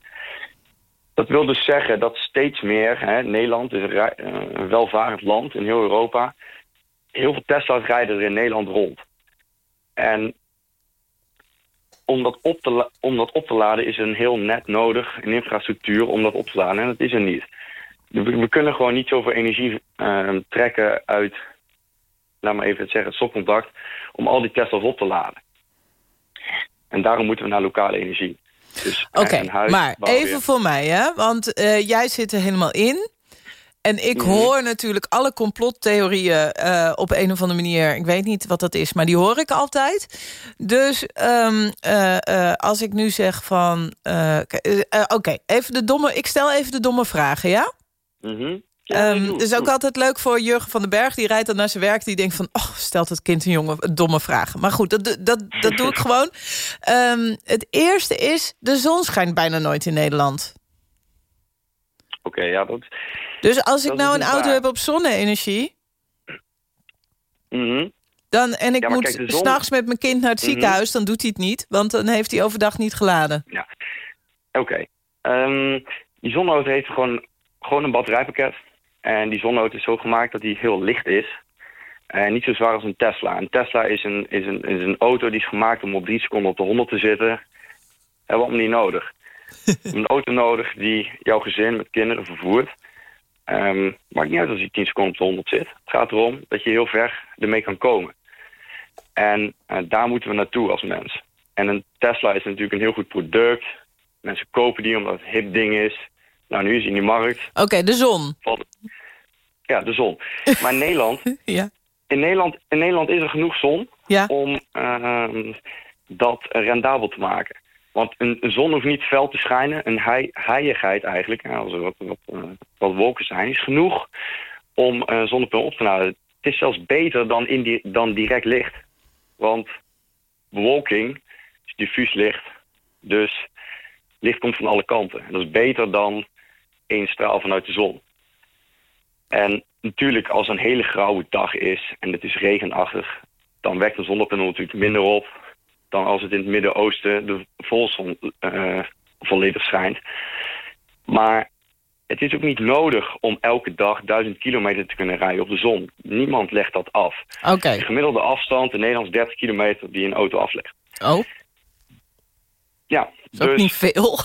Dat wil dus zeggen dat steeds meer, hè, Nederland is een, rij- eh, een welvarend land in heel Europa, heel veel Tesla's rijden er in Nederland rond. En om dat, op te om dat op te laden is een heel net nodig, een infrastructuur om dat op te laden. En dat is er niet. We, we kunnen gewoon niet zoveel energie eh, trekken uit, laat maar even het zeggen, het stopcontact, om al die Tesla's op te laden. En daarom moeten we naar lokale energie. Dus Oké, maar even voor mij, hè? Want eh, jij zit er helemaal in. En ik Mhm. hoor natuurlijk alle complottheorieën eh, op een of andere manier. Ik weet niet wat dat is, maar die hoor ik altijd. Dus ehm, eh, eh, als ik nu zeg van... Oké, even de domme. ik stel even de domme vragen, ja? Ja, doe, het is ook doe. altijd leuk voor Jurgen van den Berg. Die rijdt dan naar zijn werk. Die denkt van, oh, stelt het kind een jonge domme vragen. Maar goed, dat, dat, dat doe ik *laughs* gewoon. Ehm, het eerste is, de zon schijnt bijna nooit in Nederland. Oké, ja, dat... Dus als ik nou een niet auto waar. heb op zonne-energie... Mhm. Dan, en ik Ja, moet zon- s'nachts met mijn kind naar het Mhm. ziekenhuis... dan doet hij het niet, want dan heeft hij overdag niet geladen. Oké. Ehm, die zonneauto heeft gewoon, gewoon een batterijpakket. En die zonneauto is zo gemaakt dat die heel licht is. En niet zo zwaar als een Tesla. Een Tesla is een, is, een, is een auto die is gemaakt om op drie seconden op de 100 te zitten. Hebben we allemaal niet nodig. *laughs* Een auto nodig die jouw gezin met kinderen vervoert. Ehm, maakt niet uit als je 10 seconden op de 100 zit. Het gaat erom dat je heel ver ermee kan komen. En eh, daar moeten we naartoe als mens. En een Tesla is natuurlijk een heel goed product. Mensen kopen die omdat het hip ding is. Nou, nu is hij in de markt. Oké, de zon. Ja, de zon. Maar in Nederland, *laughs* Ja. in Nederland, in Nederland is er genoeg zon Ja. om ehm, dat rendabel te maken. Want een, zon hoeft niet fel te schijnen. Een hei, eigenlijk, als er wat, eh, wat wolken zijn, is genoeg om een zonnepaneel op te laden. Het is zelfs beter dan, in die, dan direct licht. Want bewolking is diffuus licht. Dus licht komt van alle kanten. En dat is beter dan één straal vanuit de zon. En natuurlijk, als een hele grauwe dag is en het is regenachtig, dan werkt de zonnepaneel natuurlijk minder op dan als het in het Midden-Oosten de volzon eh, volledig schijnt. Maar het is ook niet nodig om elke dag duizend kilometer te kunnen rijden op de zon. Niemand legt dat af. Oké. De gemiddelde afstand in Nederland is 30 kilometer die een auto aflegt. Oh, Ja, is ook dus niet veel. *laughs*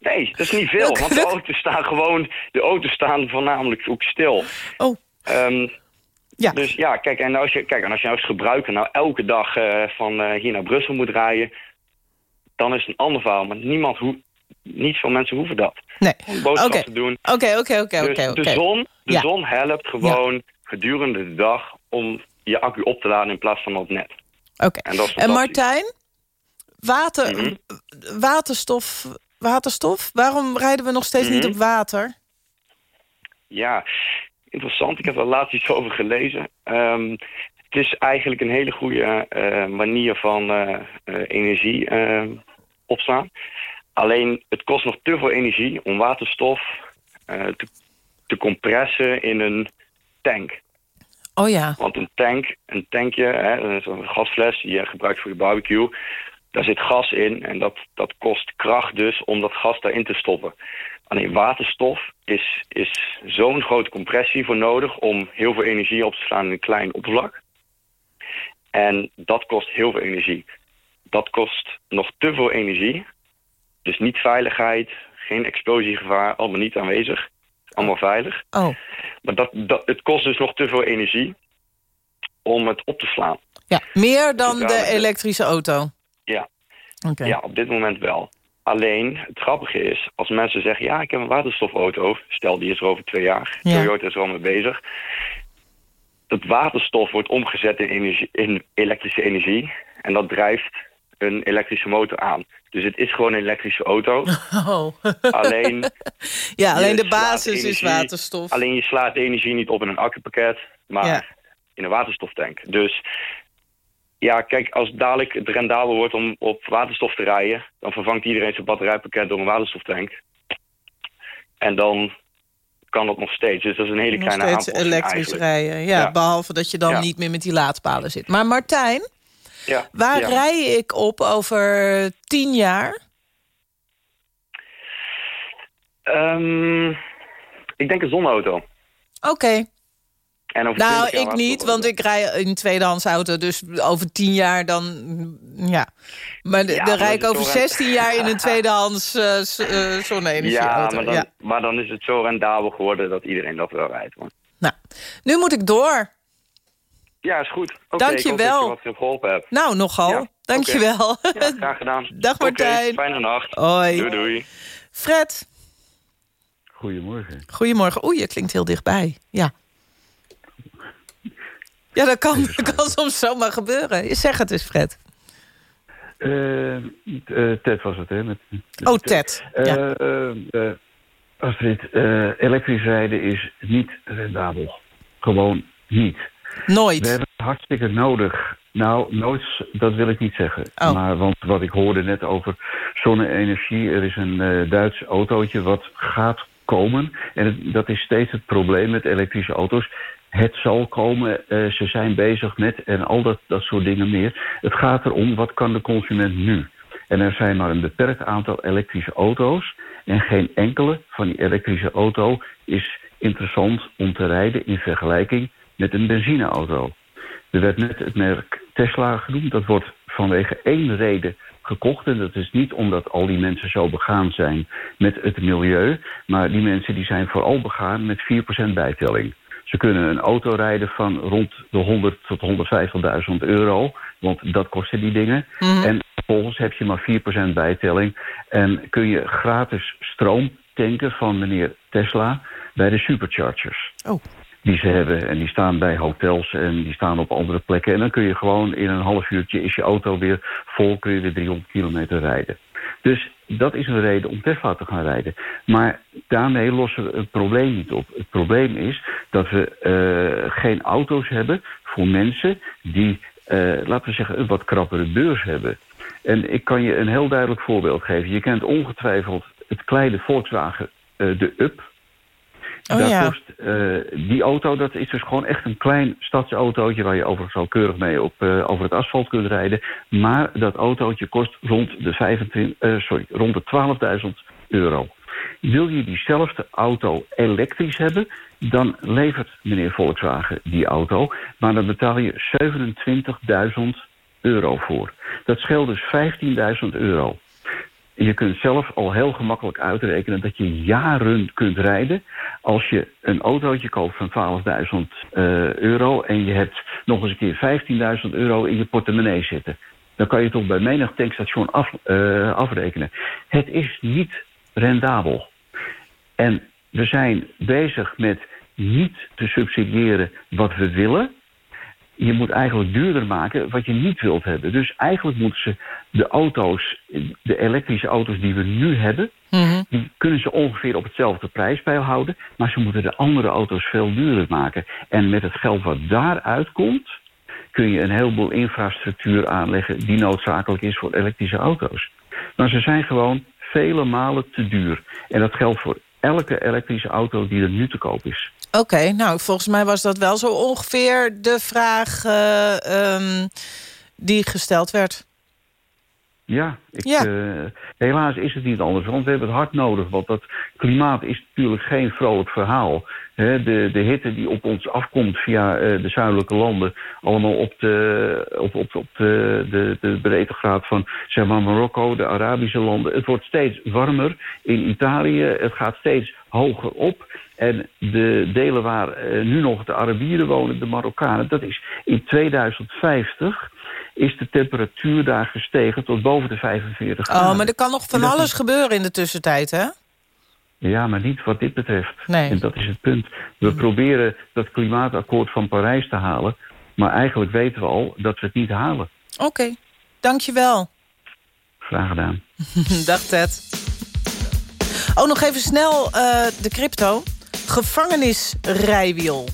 Nee, dat is niet veel, want de *laughs* auto's staan gewoon... De auto's staan voornamelijk ook stil. Oh. Ehm, Ja. Dus ja, kijk, en als je, kijk, en als je nou als gebruiker nou elke dag eh, van eh, hier naar Brussel moet rijden... dan is het een ander verhaal. Maar niemand hoe, niet veel mensen hoeven dat. Nee. Om boodschappen Oké. te doen. Oké, oké, oké, Dus de, zon, de Ja. zon helpt gewoon gedurende de dag om je accu op te laden in plaats van op net. Oké. En. Martijn, water, Mhm. waterstof, waterstof, waarom rijden we nog steeds niet Mhm. op water? Ja, interessant. Ik heb er laatst iets over gelezen. Ehm, het is eigenlijk een hele goede eh, manier van eh, eh, energie opslaan. Alleen het kost nog te veel energie om waterstof te, te compressen in een tank. Oh ja. Want een tank, een tankje, zo'n gasfles die je gebruikt voor je barbecue, daar zit gas in en dat, dat kost kracht dus om dat gas daarin te stoppen. Alleen waterstof is, is zo'n grote compressie voor nodig om heel veel energie op te slaan in een klein oppervlak. En dat kost heel veel energie. Dat kost nog te veel energie. Dus niet veiligheid, geen explosiegevaar, allemaal niet aanwezig. Allemaal veilig. Oh, Maar dat, dat, het kost dus nog te veel energie om het op te slaan. ja. Meer dan Ja, de elektrische auto. Ja, Oké. ja, op dit moment wel. Alleen, het grappige is, als mensen zeggen... ja, ik heb een waterstofauto, stel die is er over twee jaar... Ja. Toyota is er al mee bezig... dat waterstof wordt omgezet in, energie, in elektrische energie... en dat drijft een elektrische motor aan. Dus het is gewoon een elektrische auto. *laughs* Oh. Alleen, *laughs* ja, alleen de basis is waterstof. alleen je slaat de energie niet op in een accupakket... maar Ja. in een waterstoftank. Dus ja, kijk, als dadelijk het rendabel wordt om op waterstof te rijden... dan vervangt iedereen zijn batterijpakket door een waterstoftank. En dan kan dat nog steeds. Dus dat is een hele Nog kleine steeds aanpassing elektrisch eigenlijk. rijden. Ja, Ja. behalve dat je dan Ja. niet meer met die laadpalen zit. Maar Martijn, Ja, waar rij ik op over tien jaar? Ehm, ik denk een zonneauto. Oké. En over Nou, 20 jaar ik niet, want ik rij in een tweedehands auto. Dus over tien jaar dan, ja. Maar de- Ja, dan rijd ik over toch een- 16 jaar in een *laughs* tweedehands eh, z- eh, zonne-energieauto. Ja, maar dan, ja. maar dan is het zo rendabel geworden dat iedereen dat wel rijdt. hoor. Nou, nu moet ik door. Ja, is goed. Oké, Dank ik je hoop dat wel. wat je geholpen hebt. Nou, nogal. Ja, Dank je wel. Ja, graag gedaan. *laughs* Dag, Martijn. fijne nacht. Hoi. Doei, doei. Fred, Goedemorgen. goedemorgen. Oeh, je klinkt heel dichtbij. Ja. Ja, dat kan, dat kan soms zomaar gebeuren. Zeg het eens, Fred. Eh, eh, Ted was het, hè? Met, met Oh, Ted. Eh, Ja. Astrid, eh, elektrisch rijden is niet rendabel. Gewoon niet. Nooit. We hebben het hartstikke nodig. Nou, nooit, dat wil ik niet zeggen. Oh. Maar want wat ik hoorde net over zonne-energie... er is een eh, Duits autootje wat gaat komen. En het- dat is steeds het probleem met elektrische auto's. Het zal komen, eh, ze zijn bezig met en al dat, dat soort dingen meer. Het gaat erom, wat kan de consument nu? En er zijn maar een beperkt aantal elektrische auto's... en geen enkele van die elektrische auto is interessant om te rijden... in vergelijking met een benzineauto. Er werd net het merk Tesla genoemd. Dat wordt vanwege één reden gekocht. En dat is niet omdat al die mensen zo begaan zijn met het milieu. Maar die mensen die zijn vooral begaan met 4% bijtelling. Ze kunnen een auto rijden van rond de 100 tot 150.000 euro. Want dat kosten die dingen. En vervolgens heb je maar 4% bijtelling. En kun je gratis stroom tanken van meneer Tesla bij de superchargers Oh. die ze hebben. En die staan bij hotels en die staan op andere plekken. En dan kun je gewoon in een half uurtje is je auto weer vol, kun je weer 300 kilometer rijden. Dus dat is een reden om Tesla te gaan rijden. Maar daarmee lossen we het probleem niet op. Het probleem is dat we eh, geen auto's hebben voor mensen die, eh, laten we zeggen, een wat krappere beurs hebben. En ik kan je een heel duidelijk voorbeeld geven. Je kent ongetwijfeld het kleine Volkswagen, eh, de Up. Oh Daar ja. kost, eh, die auto, dat is dus gewoon echt een klein stadsautootje... waar je overigens al keurig mee op, eh, over het asfalt kunt rijden. Maar dat autootje kost rond de, 25, eh, sorry, rond de 12.000 euro. Wil je diezelfde auto elektrisch hebben... dan levert meneer Volkswagen die auto... maar dan betaal je 27.000 euro voor. Dat scheelt dus 15.000 euro. Je kunt zelf al heel gemakkelijk uitrekenen dat je jaren kunt rijden als je een autootje koopt van 12.000 eh, euro en je hebt nog eens een keer 15.000 euro in je portemonnee zitten. Dan kan je toch bij menig tankstation af, eh, afrekenen. Het is niet rendabel. En we zijn bezig met niet te subsidiëren wat we willen. Je moet eigenlijk duurder maken wat je niet wilt hebben. Dus eigenlijk moeten ze de auto's, de elektrische auto's die we nu hebben... die kunnen ze ongeveer op hetzelfde prijspeil houden... maar ze moeten de andere auto's veel duurder maken. En met het geld wat daaruit komt... kun je een heleboel infrastructuur aanleggen... die noodzakelijk is voor elektrische auto's. Maar ze zijn gewoon vele malen te duur. En dat geldt voor elke elektrische auto die er nu te koop is. Oké, nou, volgens mij was dat wel zo ongeveer de vraag eh, ehm, die gesteld werd. Ja, ik, Ja. eh, helaas is het niet anders. Want we hebben het hard nodig. Want dat klimaat is natuurlijk geen vrolijk verhaal. De, de hitte die op ons afkomt via eh, de zuidelijke landen... allemaal op de, op, op, op de, de, de breedtegraad van zeg maar, Marokko, de Arabische landen. Het wordt steeds warmer in Italië. Het gaat steeds hoger op. En de delen waar eh, nu nog de Arabieren wonen, de Marokkanen... dat is in 2050 is de temperatuur daar gestegen tot boven de 45 graden. Oh, maar er kan nog van alles is- gebeuren in de tussentijd, hè? Ja, maar niet wat dit betreft. Nee. En dat is het punt. We proberen dat klimaatakkoord van Parijs te halen... maar eigenlijk weten we al dat we het niet halen. Oké, dankjewel. Graag gedaan. *laughs* Dag Ted. Oh, nog even snel eh, de crypto. Gevangenisrijwiel.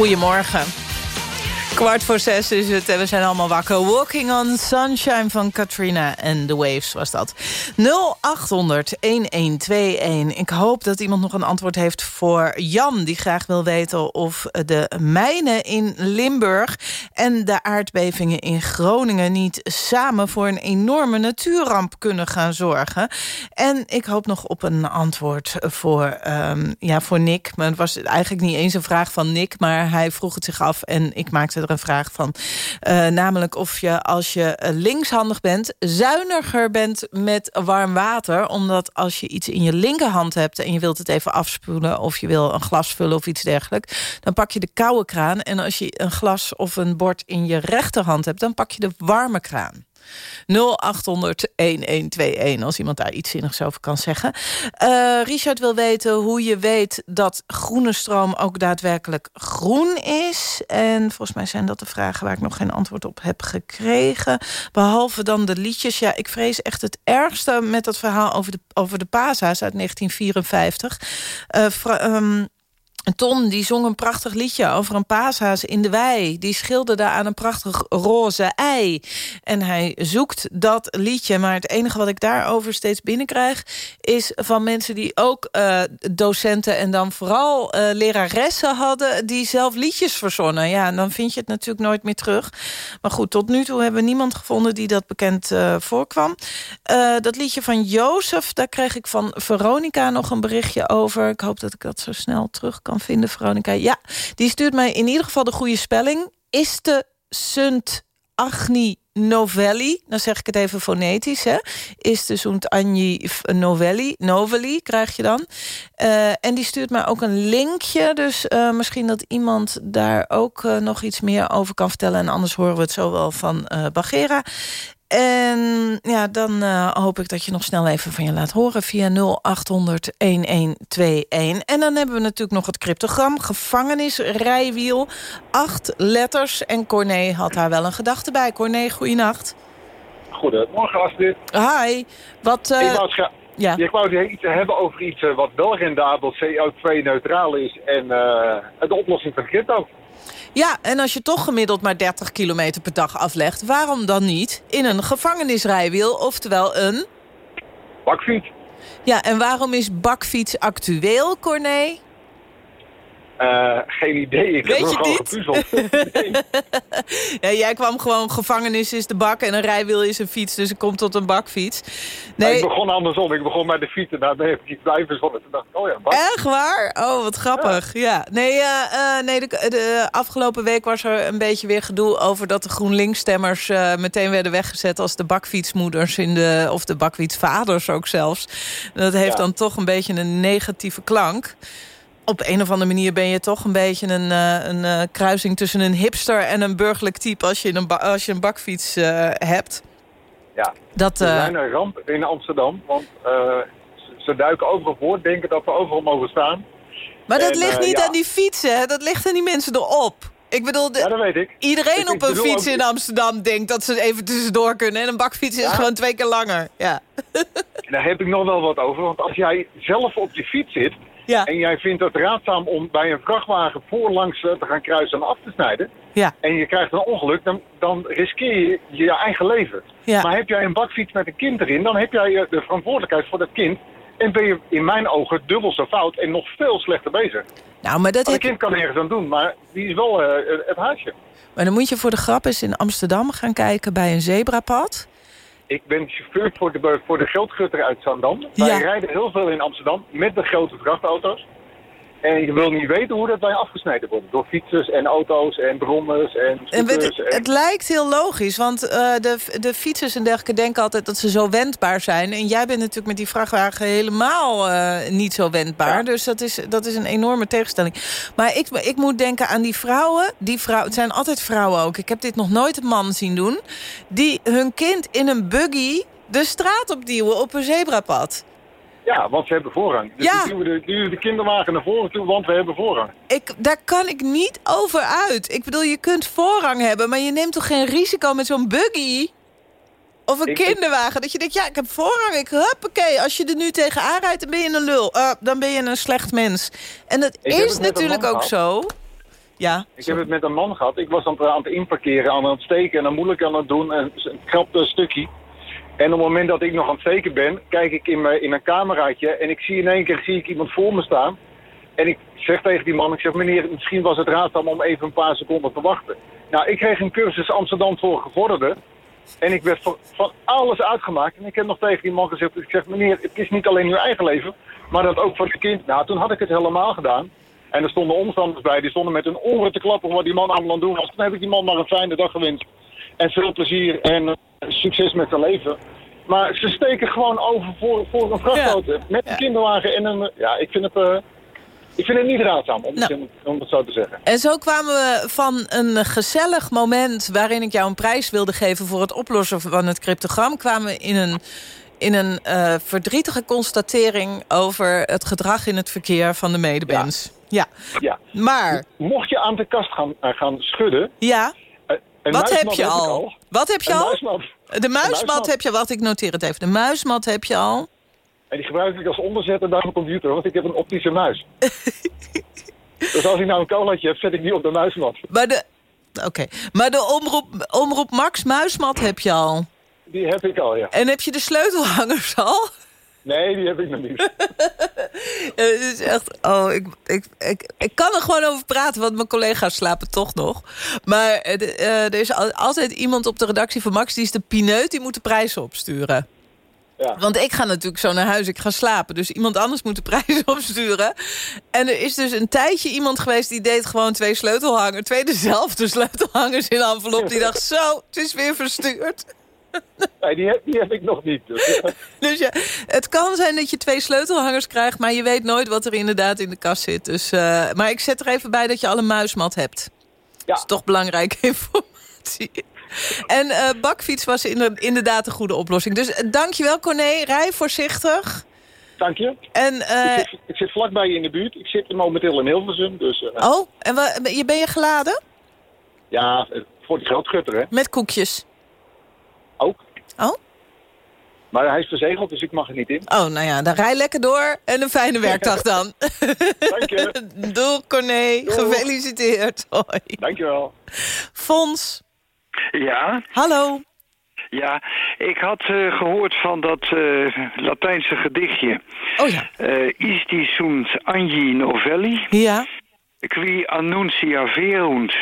Goedemorgen. Kwart voor zes is het en we zijn allemaal wakker. Walking on Sunshine van Katrina en The Waves was dat. 0800-1121. Ik hoop dat iemand nog een antwoord heeft voor Jan... die graag wil weten of de mijnen in Limburg... en de aardbevingen in Groningen niet samen... voor een enorme natuurramp kunnen gaan zorgen. En ik hoop nog op een antwoord voor, um, ja, voor Nick. Het was eigenlijk niet eens een vraag van Nick... maar hij vroeg het zich af en ik maakte er een vraag van. Uh, namelijk of je als je linkshandig bent... zuiniger bent met warm water. Omdat als je iets in je linkerhand hebt... en je wilt het even afspoelen of je wil een glas vullen of iets dergelijks... dan pak je de koude kraan. En als je een glas of een bord in je rechterhand hebt... dan pak je de warme kraan. 0800-1121, als iemand daar iets zinnigs over kan zeggen. Uh, Richard wil weten hoe je weet dat groene stroom ook daadwerkelijk groen is. En volgens mij zijn dat de vragen waar ik nog geen antwoord op heb gekregen. Behalve dan de liedjes. Ja, ik vrees echt het ergste met dat verhaal over de, over de Pasa's uit 1954. Uh, Ton die zong een prachtig liedje over een paashaas in de wei. Die schilderde aan een prachtig roze ei. En hij zoekt dat liedje. Maar het enige wat ik daarover steeds binnenkrijg... is van mensen die ook uh, docenten en dan vooral uh, leraressen hadden... die zelf liedjes verzonnen. Ja, en dan vind je het natuurlijk nooit meer terug. Maar goed, tot nu toe hebben we niemand gevonden die dat bekend uh, voorkwam. dat liedje van Jozef, daar kreeg ik van Veronica nog een berichtje over. Ik hoop dat ik dat zo snel terug vinden, Veronica. Ja, die stuurt mij in ieder geval de goede spelling. Is de Sunt Agni Novelli, dan zeg ik het even fonetisch, hè. Is de Sunt Agni Novelli, Novelli krijg je dan. Uh, en die stuurt mij ook een linkje, dus uh, misschien dat iemand daar ook uh, nog iets meer over kan vertellen. En anders horen we het zo wel van Bagera. En ja, dan uh, hoop ik dat je nog snel even van je laat horen... via 0800-1121. En dan hebben we natuurlijk nog het cryptogram. Gevangenisrijwiel, acht letters. En Corné had daar wel een gedachte bij. Corné, goeienacht. Goedemorgen, Astrid. Hi. Wat, uh, ik wou ja. ik wou het iets hebben over iets wat wel rendabel CO2-neutraal is... en uh, de oplossing van crypto. Ja, en als je toch gemiddeld maar 30 kilometer per dag aflegt... waarom dan niet in een gevangenisrijwiel, oftewel een... Bakfiets. Ja, en waarom is bakfiets actueel, Corné? Uh, geen idee, ik Weet heb je gewoon niet? gepuzzeld. *laughs* nee. ja, jij kwam gewoon, gevangenis is de bak en een rijwiel is een fiets, dus ik kom tot een bakfiets. Nee. Ik begon andersom, ik begon met de fiets en daarmee heb ik iets bij verzonnen. Toen dacht ik, oh ja, bak. Echt waar? Oh, wat grappig. Ja. ja. Nee, uh, uh, nee de, de, afgelopen week was er een beetje weer gedoe over dat de GroenLinks-stemmers meteen werden weggezet als de bakfietsmoeders in de, of de bakfietsvaders ook zelfs. Dat heeft ja. dan toch een beetje een negatieve klank op een of andere manier ben je toch een beetje een, uh, een uh, kruising tussen een hipster en een burgerlijk type als je een, als je een bakfiets uh, hebt. Ja, dat, zijn een ramp in Amsterdam, want ze, ze, duiken overal voor, denken dat we overal mogen staan. Maar dat en, ligt niet ja. aan die fietsen, dat ligt aan die mensen erop. Ik bedoel, de, ja, dat weet ik. iedereen dus op een fiets ook... in Amsterdam denkt dat ze even tussendoor kunnen. En een bakfiets is gewoon twee keer langer. Ja. Daar heb ik nog wel wat over, want als jij zelf op je fiets zit... Ja. En jij vindt het raadzaam om bij een vrachtwagen voorlangs te gaan kruisen en af te snijden. Ja. En je krijgt een ongeluk, dan, dan riskeer je je eigen leven. Ja. Maar heb jij een bakfiets met een kind erin, dan heb jij de verantwoordelijkheid voor dat kind. En ben je in mijn ogen dubbel zo fout en nog veel slechter bezig. Nou, maar dat kind kan ergens aan doen, maar die is wel uh, het huisje. Maar dan moet je voor de grap eens in Amsterdam gaan kijken bij een zebrapad. Ik ben chauffeur voor de, voor de geldgutter uit Zandam. Ja. Wij rijden heel veel in Amsterdam met de grote vrachtauto's. En je wil niet weten hoe dat bij afgesneden wordt. Door fietsers en auto's en brommers en En het, het lijkt heel logisch, want uh, de, de fietsers en dergelijke denken altijd dat ze zo wendbaar zijn. En jij bent natuurlijk met die vrachtwagen helemaal uh, niet zo wendbaar. Ja. Dus dat is, dat is een enorme tegenstelling. Maar ik, ik moet denken aan die vrouwen. Die vrouw, het zijn altijd vrouwen ook. Ik heb dit nog nooit een man zien doen. Die hun kind in een buggy de straat opduwen op een zebrapad. Ja, want ze hebben voorrang. Dus Ja. duwen de, duwen de kinderwagen naar voren toe, want we hebben voorrang. Ik, daar kan ik niet over uit. Ik bedoel, je kunt voorrang hebben, maar je neemt toch geen risico met zo'n buggy? Of een Ik- kinderwagen. Dat je denkt, ja, ik heb voorrang. Ik, huppakee, als je er nu tegenaan rijdt, dan ben je een lul. Uh, dan ben je een slecht mens. En dat is natuurlijk ook gehad. zo. Ja. Ik heb het met een man gehad. Ik was aan het, aan het inparkeren, aan het steken en dan moeilijk aan het doen. En het krapte een stukje. En op het moment dat ik nog aan het steken ben, kijk ik in, mijn, in een cameraatje en ik zie in één keer zie ik iemand voor me staan. En ik zeg tegen die man, ik zeg meneer, misschien was het raadzaam om even een paar seconden te wachten. Nou, ik kreeg een cursus Amsterdam voor gevorderden. En ik werd van, alles uitgemaakt. En ik heb nog tegen die man gezegd, ik zeg meneer, het is niet alleen uw eigen leven, maar dat ook voor het kind. Nou, toen had ik het helemaal gedaan. En er stonden omstanders bij, die stonden met hun oren te klappen wat die man allemaal aan het doen was. Toen heb ik die man maar een fijne dag gewenst. En veel plezier en eh, succes met zijn leven. Maar ze steken gewoon over voor, voor een vrachtauto. Met een kinderwagen en een... Ja, ik vind het, eh, ik vind het niet raadzaam, om, het, om het zo te zeggen. En zo kwamen we van een gezellig moment... waarin ik jou een prijs wilde geven voor het oplossen van het cryptogram... kwamen we in een, in een eh, verdrietige constatering... over het gedrag in het verkeer van de medemens. Ja. ja. Maar... Mocht je aan de kast gaan, eh, gaan schudden... Ja. Een Wat heb je al? Wat heb je Een al? muismat. De muismat, muismat. heb je... Wacht, ik noteer het even. De muismat heb je al. En die gebruik ik als onderzetter bij mijn computer, want ik heb een optische muis. *laughs* dus als ik nou een colaatje heb, zet ik die op de muismat. Maar de... Oké. Maar de omroep, omroep Max muismat heb je al. Die heb ik al, ja. En heb je de sleutelhangers al? Nee, die heb ik nog niet. *laughs* Het is echt... Oh, ik, ik, ik, ik kan er gewoon over praten, want mijn collega's slapen toch nog. Maar eh, eh, er is al- altijd iemand op de redactie van Max... die is de pineut, die moet de prijzen opsturen. Ja. Want ik ga natuurlijk zo naar huis, ik ga slapen. Dus iemand anders moet de prijzen *laughs* opsturen. En er is dus een tijdje iemand geweest... die deed gewoon twee sleutelhangers... twee dezelfde *laughs* sleutelhangers in een envelop. Die dacht, zo, het is weer verstuurd. Nee, die heb, die heb ik nog niet. Dus, *laughs* Dus ja, het kan zijn dat je twee sleutelhangers krijgt... maar je weet nooit wat er inderdaad in de kast zit. Dus, eh, maar ik zet er even bij dat je al een muismat hebt. Ja. Dat is toch belangrijke *laughs* informatie. En eh, bakfiets was inder- inderdaad een goede oplossing. Dus eh, dankjewel Corné, rij voorzichtig. dank je. En, ik, zit, ik zit vlakbij je in de buurt. Ik zit momenteel in Hilversum, dus oh, en je ben je geladen? ja, voor die grootgutter, hè. Met koekjes. Ook. Oh? Maar hij is verzegeld, dus ik mag er niet in. Oh, nou ja, dan rij lekker door. En een fijne werkdag dan. *laughs* Dank je. *laughs* Doeg Corné, gefeliciteerd. Hoi. Dank je wel. Fons, Ja, hallo. ja. Ik had eh, gehoord van dat eh, Latijnse gedichtje. Oh ja. Eh Isti sunt angi novelli, Ja, qui annuncia verunt.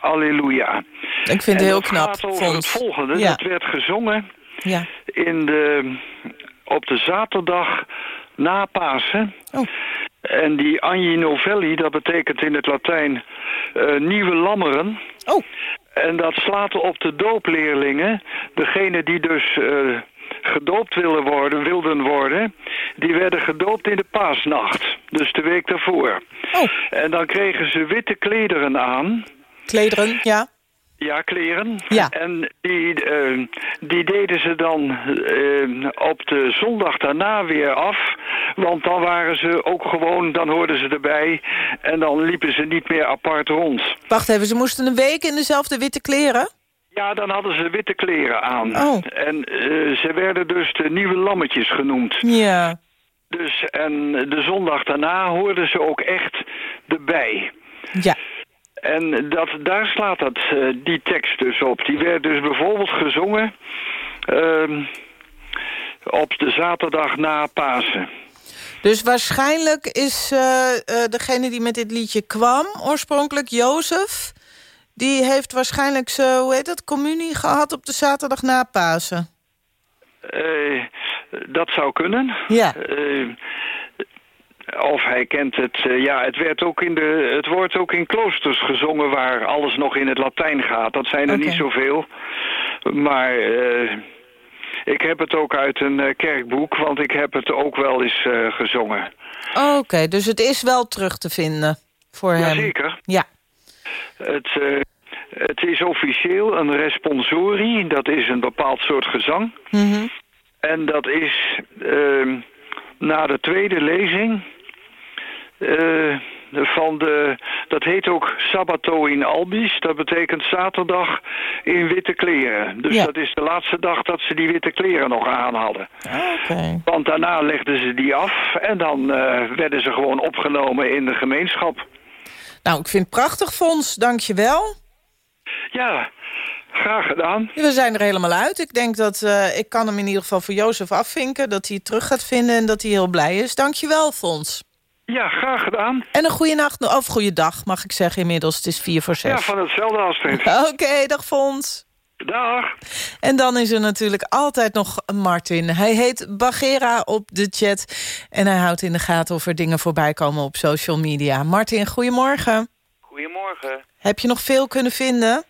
Alleluia. ik vind het heel knap, gaat over het volgende. Ja. Dat werd gezongen Ja. in de, op de zaterdag na Pasen. Oh. En die Angi Novelli, dat betekent in het Latijn eh, nieuwe lammeren. Oh. En dat slaat op de doopleerlingen. Degene die dus eh, gedoopt willen worden, wilden worden... die werden gedoopt in de paasnacht. Dus de week daarvoor. Oh. En dan kregen ze witte klederen aan... Klederen, ja. Ja, kleren. Ja. En die, eh, die deden ze dan eh, op de zondag daarna weer af. Want dan waren ze ook gewoon, dan hoorden ze erbij. En dan liepen ze niet meer apart rond. Wacht even, ze moesten een week in dezelfde witte kleren? Ja, dan hadden ze witte kleren aan. Oh. En eh, ze werden dus de nieuwe lammetjes genoemd. Ja. Dus, en de zondag daarna hoorden ze ook echt erbij. Ja. En dat, daar slaat dat, eh, die tekst dus op. Die werd dus bijvoorbeeld gezongen ehm, op de zaterdag na Pasen. Dus waarschijnlijk is eh, degene die met dit liedje kwam, oorspronkelijk Jozef... die heeft waarschijnlijk zo, hoe heet dat, communie gehad op de zaterdag na Pasen. Eh, dat zou kunnen. Ja. Eh, of hij kent het. eh, ja, het, werd ook in de, het wordt ook in kloosters gezongen waar alles nog in het Latijn gaat. Dat zijn er niet zoveel. Maar ik heb het ook uit een kerkboek, want ik heb het ook wel eens gezongen. Oké, dus het is wel terug te vinden voor hem. Jazeker. Ja. Het, eh, het is officieel een responsori. Dat is een bepaald soort gezang. Mhm. En dat is ehm, na de tweede lezing eh, van de... Dat heet ook Sabato in Albis. Dat betekent zaterdag in witte kleren. Dus Ja. dat is de laatste dag dat ze die witte kleren nog aan hadden. Want daarna legden ze die af en dan eh, werden ze gewoon opgenomen in de gemeenschap. Nou, ik vind het prachtig, Fons. Dank je wel. Ja, graag gedaan. We zijn er helemaal uit. Ik denk dat eh, ik kan hem in ieder geval voor Jozef afvinken... dat hij het terug gaat vinden en dat hij heel blij is. Dank je wel, Fons. Ja, graag gedaan. En een goede nacht, of goede dag, mag ik zeggen inmiddels. Het is vier voor zes. Ja, van hetzelfde Astrid. Oké, dag Fons. Dag. En dan is er natuurlijk altijd nog Martin. Hij heet Bagera op de chat. En hij houdt in de gaten of er dingen voorbij komen op social media. Martin, goedemorgen. Goedemorgen. Heb je nog veel kunnen vinden?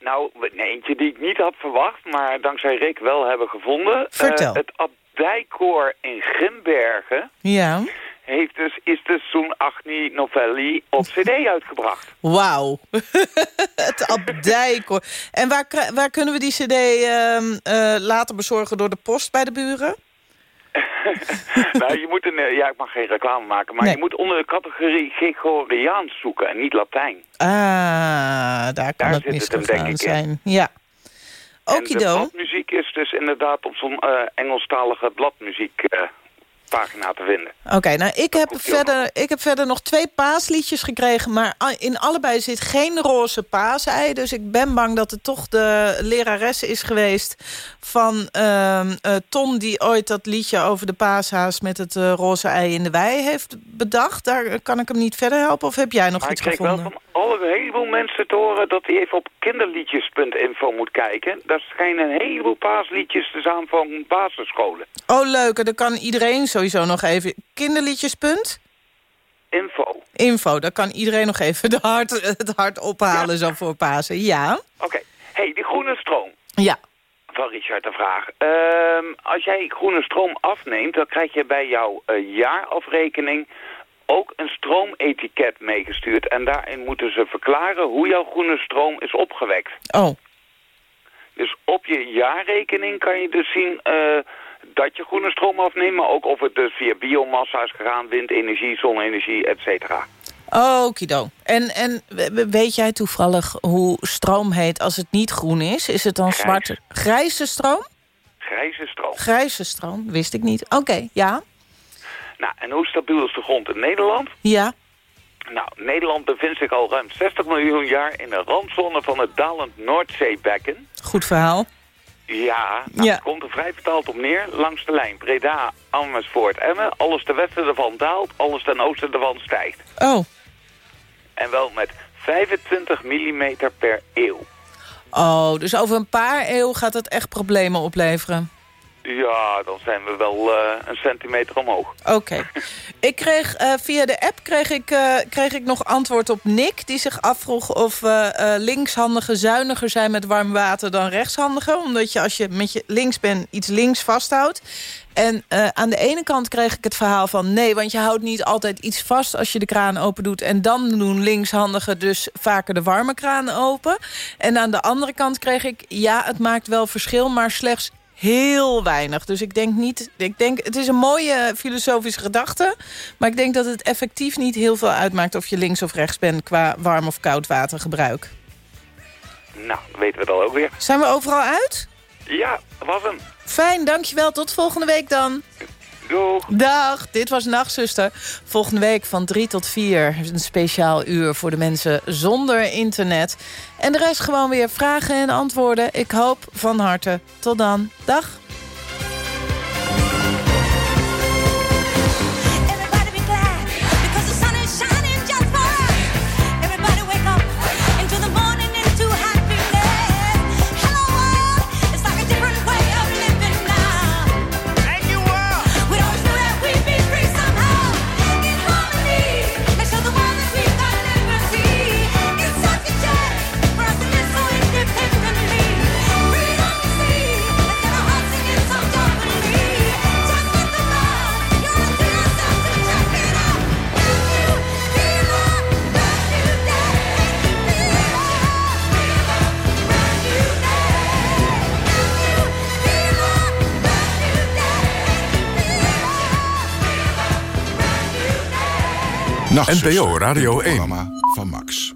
Nou, nee, eentje die ik niet had verwacht, maar dankzij Rick wel hebben gevonden. Vertel. Eh, het Abdijkoor in Grimbergen Ja. Heeft dus, is dus zo'n Agni Novelli op cd uitgebracht. Wauw. *laughs* het Abdijkoor. En waar, waar kunnen we die cd eh, later bezorgen door de post bij de buren? *laughs* nou, je moet een, eh, ja, ik mag geen reclame maken, maar Nee. je moet onder de categorie Gregoriaans zoeken en niet Latijn. Ah, daar kan Daar het misgegaan ik, in. zijn. Ja. En de Okido. bladmuziek is dus inderdaad op zo'n eh, Engelstalige bladmuziek pagina te vinden. Oké, nou ik heb, verder, ik heb verder nog twee paasliedjes gekregen... maar in allebei zit geen roze paasei. Dus ik ben bang dat het toch de lerares is geweest van eh, Tom... die ooit dat liedje over de paashaas met het eh, roze ei in de wei heeft bedacht. Daar kan ik hem niet verder helpen. Of heb jij nog Maar ik iets kreeg wel gevonden? van alle heleboel mensen te horen dat hij even op kinderliedjes.info moet kijken. Daar schijnen een heleboel paasliedjes te zijn van basisscholen. Oh, leuk. En dan kan iedereen sowieso nog even... Kinderliedjes, punt? Info. Info, daar kan iedereen nog even de hart, het hart ophalen zo voor Pasen. Ja? Oké. hey, die groene stroom. Ja. Van Richard de vraag. Ehm, als jij groene stroom afneemt, dan krijg je bij jouw eh, jaarafrekening ook een stroometiket meegestuurd. En daarin moeten ze verklaren hoe jouw groene stroom is opgewekt. Oh. Dus op je jaarrekening kan je dus zien eh, dat je groene stroom afneemt... maar ook of het dus via biomassa is gegaan, windenergie, zonne-energie, et cetera. Okido. En, en we- weet jij toevallig hoe stroom heet als het niet groen is? Is het dan Grijs. zwarte? Grijze stroom? Grijze stroom. Grijze stroom, wist ik niet. Oké, ja. Nou, en hoe stabiel is de grond in Nederland? Ja. Nou, Nederland bevindt zich al ruim 60 miljoen jaar in de randzone van het dalend Noordzeebekken. Goed verhaal. Ja, nou, Ja. het komt er vrij vertaald op neer. Langs de lijn Breda, Amersfoort, Emmen. Alles ten westen ervan daalt, alles ten oosten ervan stijgt. Oh. En wel met 25 mm per eeuw. Oh, dus over een paar eeuw gaat het echt problemen opleveren. Ja, dan zijn we wel eh, een centimeter omhoog. Oké. ik kreeg eh, via de app kreeg ik, eh, kreeg ik nog antwoord op Nick... die zich afvroeg of linkshandigen zuiniger zijn met warm water dan rechtshandigen. Omdat je als je met je links bent iets links vasthoudt. En aan de ene kant kreeg ik het verhaal van... nee, want je houdt niet altijd iets vast als je de kraan open doet... en dan doen linkshandigen dus vaker de warme kraan open. En aan de andere kant kreeg ik... ja, het maakt wel verschil, maar slechts heel weinig. Dus ik denk niet... Ik denk, het is een mooie filosofische gedachte... maar ik denk dat het effectief niet heel veel uitmaakt... of je links of rechts bent qua warm of koud watergebruik. Nou, weten we dat ook weer. Zijn we overal uit? Ja, was hem. Fijn, dankjewel. Tot volgende week dan. Dag, dit was Nachtzuster. Volgende week van 3 tot 4 een speciaal uur voor de mensen zonder internet. En de rest gewoon weer vragen en antwoorden. Ik hoop van harte. Tot dan. Dag. NPO Radio 1. van Max.